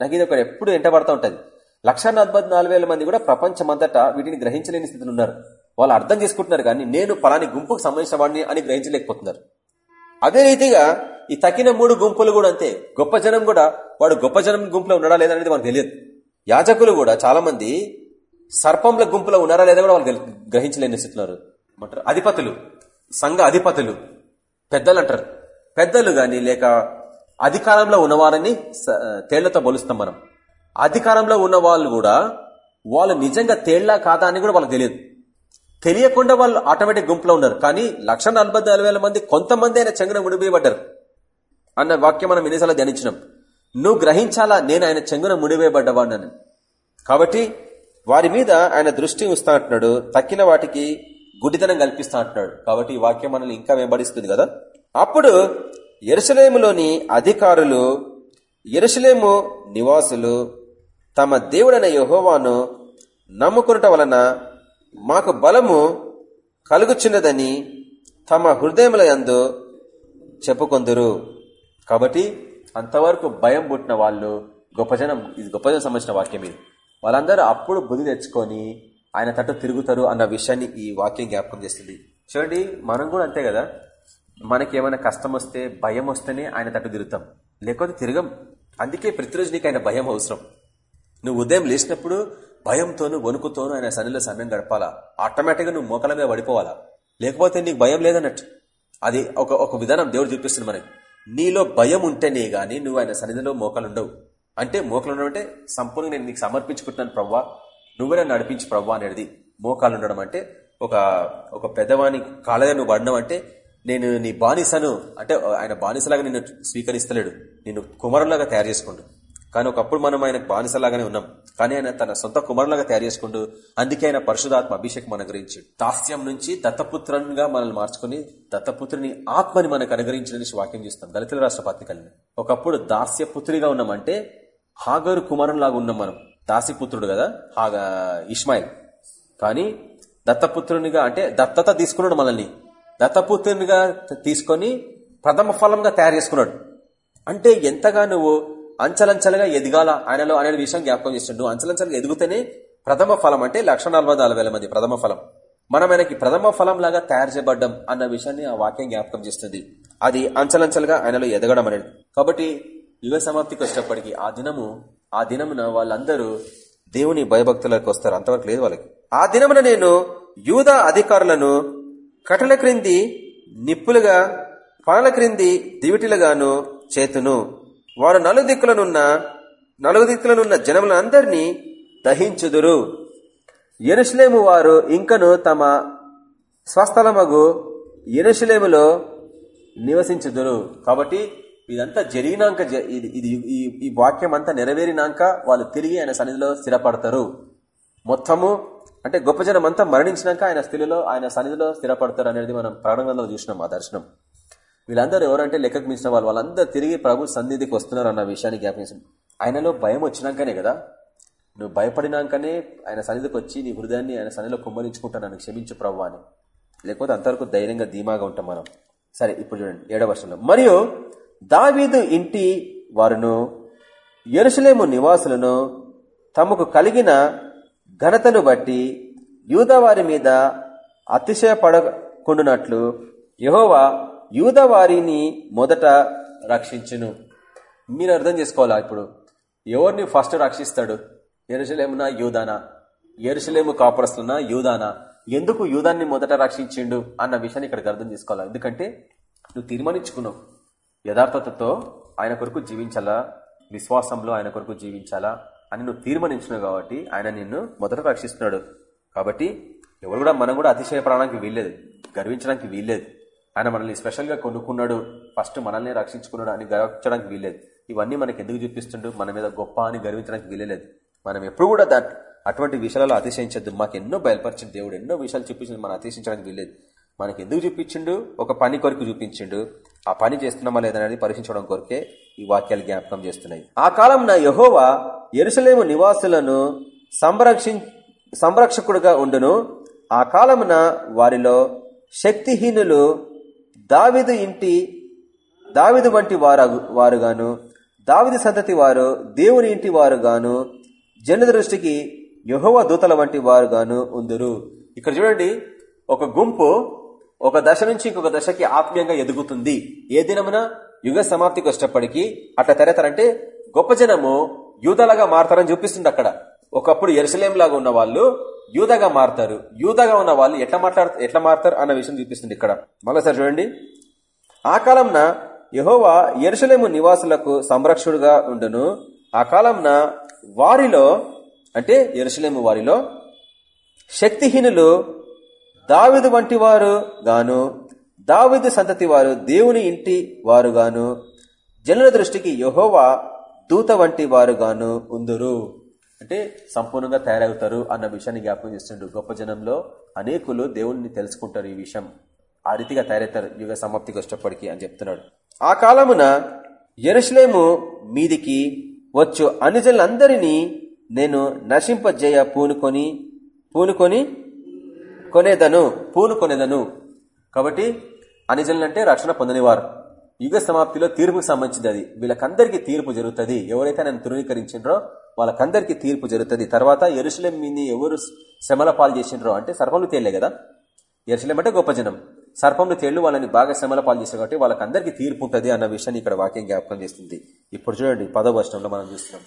నాకు ఇది ఒకటి ఎప్పుడు ఎంటబడతా ఉంటుంది. లక్ష మంది కూడా ప్రపంచమంతటా వీటిని గ్రహించలేని స్థితిలో ఉన్నారు. వాళ్ళు అర్థం చేసుకుంటున్నారు కానీ నేను పలాని గుంపుకు సంబంధించిన వాడిని అని గ్రహించలేకపోతున్నారు. అదే రీతిగా ఈ తక్కిన మూడు గుంపులు కూడా అంతే. గొప్ప జనం కూడా వాడు గొప్ప జనం గుంపులో ఉన్నాడా లేదా అనేది మనకు తెలియదు. యాజకులు కూడా చాలా మంది సర్పంల గుంపులో ఉన్నారా లేదా కూడా వాళ్ళు గ్రహించలేని స్థితున్నారు అంటారు. అధిపతులు. సంఘ అధిపతులు. పెద్దలు అంటారు పెద్దలు గాని లేక అధికారంలో ఉన్నవారని తేళ్ళతో పోలుస్తాం మనం. అధికారంలో ఉన్న వాళ్ళు కూడా వాళ్ళు నిజంగా తేళ్ళా కాదా అని కూడా వాళ్ళకి తెలియదు. తెలియకుండా వాళ్ళు ఆటోమేటిక్ గుంపులో ఉన్నారు. కానీ లక్ష మంది కొంతమంది ఆయన చెంగున ముడిపోయబడ్డారు అన్న వాక్యం మనం ఎన్నిసార్లు ధ్యానించినాం. నువ్వు గ్రహించాలా నేను ఆయన చెంగున ముడివేయబడ్డవాడినని? కాబట్టి వారి మీద ఆయన దృష్టి ఉంచుతా అంటున్నాడు తక్కిన వాటికి గుడితనం కల్పిస్తా అంటున్నాడు. కాబట్టి ఈ వాక్యం మనల్ని ఇంకా వెంబడిస్తుంది కదా? అప్పుడు ఎరుసలేములోని అధికారులు ఎరుసలేము నివాసులు తమ దేవుడైన యహోవాను నమ్ముకునట వలన మాకు బలము కలుగుచున్నదని తమ హృదయముల యందు చెప్పుకొందురు. కాబట్టి అంతవరకు భయం పుట్టిన వాళ్ళు గొప్ప జనం ఇది గొప్ప జనం సంబంధించిన వాక్యం ఇది. వాళ్ళందరూ అప్పుడు బుద్ధి తెచ్చుకొని ఆయన తట్టు తిరుగుతారు అన్న విషయాన్ని ఈ వాక్యం జ్ఞాపకం చేస్తుంది. చూడండి మనం కూడా అంతే కదా? మనకి ఏమైనా కష్టం వస్తే భయం వస్తేనే ఆయన తట్టు తిరుగుతాం. లేకపోతే తిరగం. అందుకే ప్రతిరోజు నీకు ఆయన భయం అవసరం. నువ్వు ఉదయం లేచినప్పుడు భయంతోను వణుకుతోనూ ఆయన సన్నిలో సమయం గడపాలా? ఆటోమేటిక్గా నువ్వు మోకల మీద పడిపోవాలా? లేకపోతే నీకు భయం లేదన్నట్టు. అది ఒక ఒక విధానం దేవుడు చూపిస్తుంది మనకి. నీలో భయం ఉంటేనే గాని నువ్వు ఆయన సన్నిధిలో మోకాలు ఉండవు అంటే మోకలు ఉండవు అంటే సంపూర్ణంగా నేను నీకు సమర్పించుకుంటున్నాను ప్రవ్వా. నువ్వే నడిపించి ప్రభా అనేది మోకాలు ఉండడం అంటే ఒక ఒక పెద్దవాని కాళ్ళగా నువ్వు పడడం అంటే నేను నీ బానిసను అంటే ఆయన బానిసలాగా నిన్ను స్వీకరిస్తలేడు. నేను కుమారులాగా తయారు చేసుకుంటూ కానీ ఒకప్పుడు మనం ఆయన బానిసలాగానే ఉన్నాం. కానీ ఆయన తన సొంత కుమారులాగా తయారు చేసుకుంటూ అందుకే ఆయన పరిశుధాత్మ అభిషేకం మన గురించి. దాస్యం నుంచి దత్తపుత్రంగా మనల్ని మార్చుకుని దత్తపుత్రుని ఆత్మని మనకు అనుగ్రహించిన వాక్యం చేస్తాం. దళితుల రాష్ట్ర పత్రికల్ని ఒకప్పుడు దాస్యపుత్రిగా ఉన్నామంటే హాగరు కుమారులాగా ఉన్నాం మనం. దాసిపుత్రుడు కదా? హాగా ఇస్మాయిల్ కానీ దత్తపుత్రునిగా అంటే దత్తత తీసుకున్నాడు మనల్ని. దత్తపుత్రునిగా తీసుకొని ప్రథమ ఫలంగా తయారు చేసుకున్నాడు. అంటే ఎంతగా నువ్వు అంచలంచలుగా ఎదగాల ఆయనలో అనే విషయం జ్ఞాపకం చేస్తుండు నువ్వు అంచలంచలుగా ఎదుగుతేనే ప్రథమ ఫలం అంటే లక్ష మంది ప్రథమ ఫలం. మనం ఆయనకి ప్రథమ ఫలం లాగా తయారు చేయబడ్డం అన్న విషయాన్ని ఆ వాక్యం జ్ఞాపకం చేస్తుంది. అది అంచలంచలుగా ఆయనలో ఎదగడం అనేది. కాబట్టి యుగ సమాప్తికి వచ్చినప్పటికీ ఆ దినము ఆ దినమున వాళ్ళందరూ దేవుని భయభక్తులకు వస్తారు. అంతవరకు లేదు వాళ్ళకి. ఆ దినమున నేను యూద అధికారులను కటల క్రింది నిప్పులుగా పనుల క్రింది దివిటిలుగాను చేతును. వారు నలుగు దిక్కులనున్న నలుగు దిక్కులనున్న జనములందరినీ దహించుదురు. ఎరుసలేము వారు ఇంకను తమ స్వస్థలమగు ఎరుసలేములో నివసించుదురు. కాబట్టి ఇదంతా జరిగినాక ఇది ఈ వాక్యం అంతా నెరవేరినాక వాళ్ళు తిరిగి ఆయన సన్నిధిలో స్థిరపడతారు. మొత్తము అంటే గొప్ప జనం అంతా మరణించినాక ఆయన స్థితిలో ఆయన సన్నిధిలో స్థిరపడతారు అనేది మనం ప్రారంభంలో చూసినాం ఆ దర్శనం. వీళ్ళందరూ ఎవరంటే లెక్కకు మించిన వాళ్ళు. వాళ్ళందరూ తిరిగి ప్రభు సన్నిధికి వస్తున్నారు అన్న విషయాన్ని జ్ఞాపించాం ఆయనలో భయం వచ్చినాకనే కదా? నువ్వు భయపడినాకనే ఆయన సన్నిధికి వచ్చి నీ హృదయాన్ని ఆయన సన్నిధిలో కుమ్మరించుకుంటా నన్ను క్షమించు ప్రభు అని. లేకపోతే అంతవరకు ధైర్యంగా ధీమాగా ఉంటాం మనం. సరే ఇప్పుడు చూడండి. ఏడవ వర్షంలో మరియు దావీదు ఇంటి వారును ఎరుసలేము నివాసులను తమకు కలిగిన ఘనతను బట్టి యూదవారి మీద అతిశయపడకుండునట్లు యహోవా యూదవారిని మొదట రక్షించును. మీరు అర్థం చేసుకోవాలా ఇప్పుడు? ఎవరిని ఫస్ట్ రక్షిస్తాడు? ఎరుసలేమునా యూదానా? ఎరుసలేము కాపురస్తున్నా యూదానా? ఎందుకు యూదాన్ని మొదట రక్షించిండు అన్న విషయాన్ని ఇక్కడికి అర్థం చేసుకోవాలా? ఎందుకంటే నువ్వు తీర్మానించుకున్నావు. యథార్థతతో ఆయన కొరకు జీవించాలా? విశ్వాసంలో ఆయన కొరకు జీవించాలా? అని నువ్వు తీర్మానించినావు కాబట్టి ఆయన నిన్ను మొదట రక్షిస్తున్నాడు. కాబట్టి ఎవరు కూడా మనం కూడా అతిశయపడడానికి వీల్లేదు. గర్వించడానికి వీల్లేదు. ఆయన మనల్ని స్పెషల్గా కొనుక్కున్నాడు. ఫస్ట్ మనల్ని రక్షించుకున్నాడు అని గర్వించడానికి వీల్లేదు. ఇవన్నీ మనకి ఎందుకు చూపిస్తుండడు మన మీద గొప్ప అని గర్వించడానికి వీలలేదు. మనం ఎప్పుడు కూడా దాట్ అటువంటి విషయాలలో అతిశయించద్దు. మాకు ఎన్నో బయలుపరిచిన దేవుడు ఎన్నో విషయాలు చూపించింది మనం అతిశించడానికి వీల్లేదు. మనకి ఎందుకు చూపించిండు? ఒక పని కొరకు చూపించిండు. ఆ పని చేస్తున్నామా లేదనేది పరీక్షించడం కొరకే ఈ వాక్యాలు జ్ఞాపకం చేస్తున్నాయి. ఆ కాలం యహోవా ఎరుసలేము నివాసులను సంరక్షి సంరక్షకుడుగా ఉండును. ఆ కాలమున వారిలో శక్తిహీనులు దావిదు ఇంటి దావిదు వంటి వారు వారుగాను దావిది సంతతి వారు దేవుని ఇంటి వారుగాను జన దృష్టికి యహోవ దూతల వంటి వారుగాను ఉందురు. ఇక్కడ చూడండి ఒక గుంపు ఒక దశ నుంచి ఇంకొక దశకి ఆత్మీయంగా ఎదుగుతుంది. ఏ దినమున? యుగ సమాప్తికి వచ్చేటప్పటికి అట్లా తెరతారంటే గొప్ప జనము యూదలాగా మారతారని చూపిస్తుంది అక్కడ. ఒకప్పుడు ఎరుసలేం లాగా ఉన్న వాళ్ళు యూదగా మారతారు. యూదగా ఉన్న వాళ్ళు ఎట్లా మాట్లాడు ఎట్లా మారతారు అన్న విషయం చూపిస్తుంది ఇక్కడ. మరోసారి చూడండి. ఆ కాలంన యహోవా ఎరుసలేము నివాసులకు సంరక్షుడుగా ఉండును. ఆ కాలంన వారిలో అంటే ఎరుసలేము వారిలో శక్తిహీనులు దావిదు వంటి వారు గాను దావిదు సంతతి వారు దేవుని ఇంటి వారు గాను జనుల దృష్టికి యహోవా దూత వంటి వారు గాను ఉందురు. అంటే సంపూర్ణంగా తయారవుతారు అన్న విషయాన్ని జ్ఞాపకం చేస్తుండ్రు. గొప్ప జనంలో అనేకులు దేవుణ్ణి తెలుసుకుంటారు ఈ విషయం. ఆ రీతిగా తయారవుతారు యుగ సమాప్తికి వచ్చేటప్పటికి అని చెప్తున్నాడు. ఆ కాలమున ఎరుసలేము మీదికి వచ్చు. అనుజలందరినీ నేను నశింపజేయ పూనుకొని పూనుకొని కొనేదను పూలు కొనేదను. కాబట్టి అనిజనులంటే రక్షణ పొందనివారు. యుగ సమాప్తిలో తీర్పుకు సంబంధించింది అది. వీళ్ళకందరికీ తీర్పు జరుగుతుంది. ఎవరైతే నన్ను ధృవీకరించిండ్రో వాళ్ళకందరికీ తీర్పు జరుగుతుంది. తర్వాత ఎరుసలేం మీని ఎవరు శ్రమల పాలు చేసిండ్రో అంటే సర్పంలు తేలే కదా. ఎరుసలేం అంటే గొప్ప జనం. సర్పంలు తేళ్ళు వాళ్ళని బాగా శ్రమల పాలు చేశారు కాబట్టి వాళ్ళకందరికీ తీర్పు ఉంటుంది అన్న విషయాన్ని ఇక్కడ వాక్యం జ్ఞాపకం చేస్తుంది. ఇప్పుడు చూడండి పదో వర్షంలో మనం చూస్తున్నాం.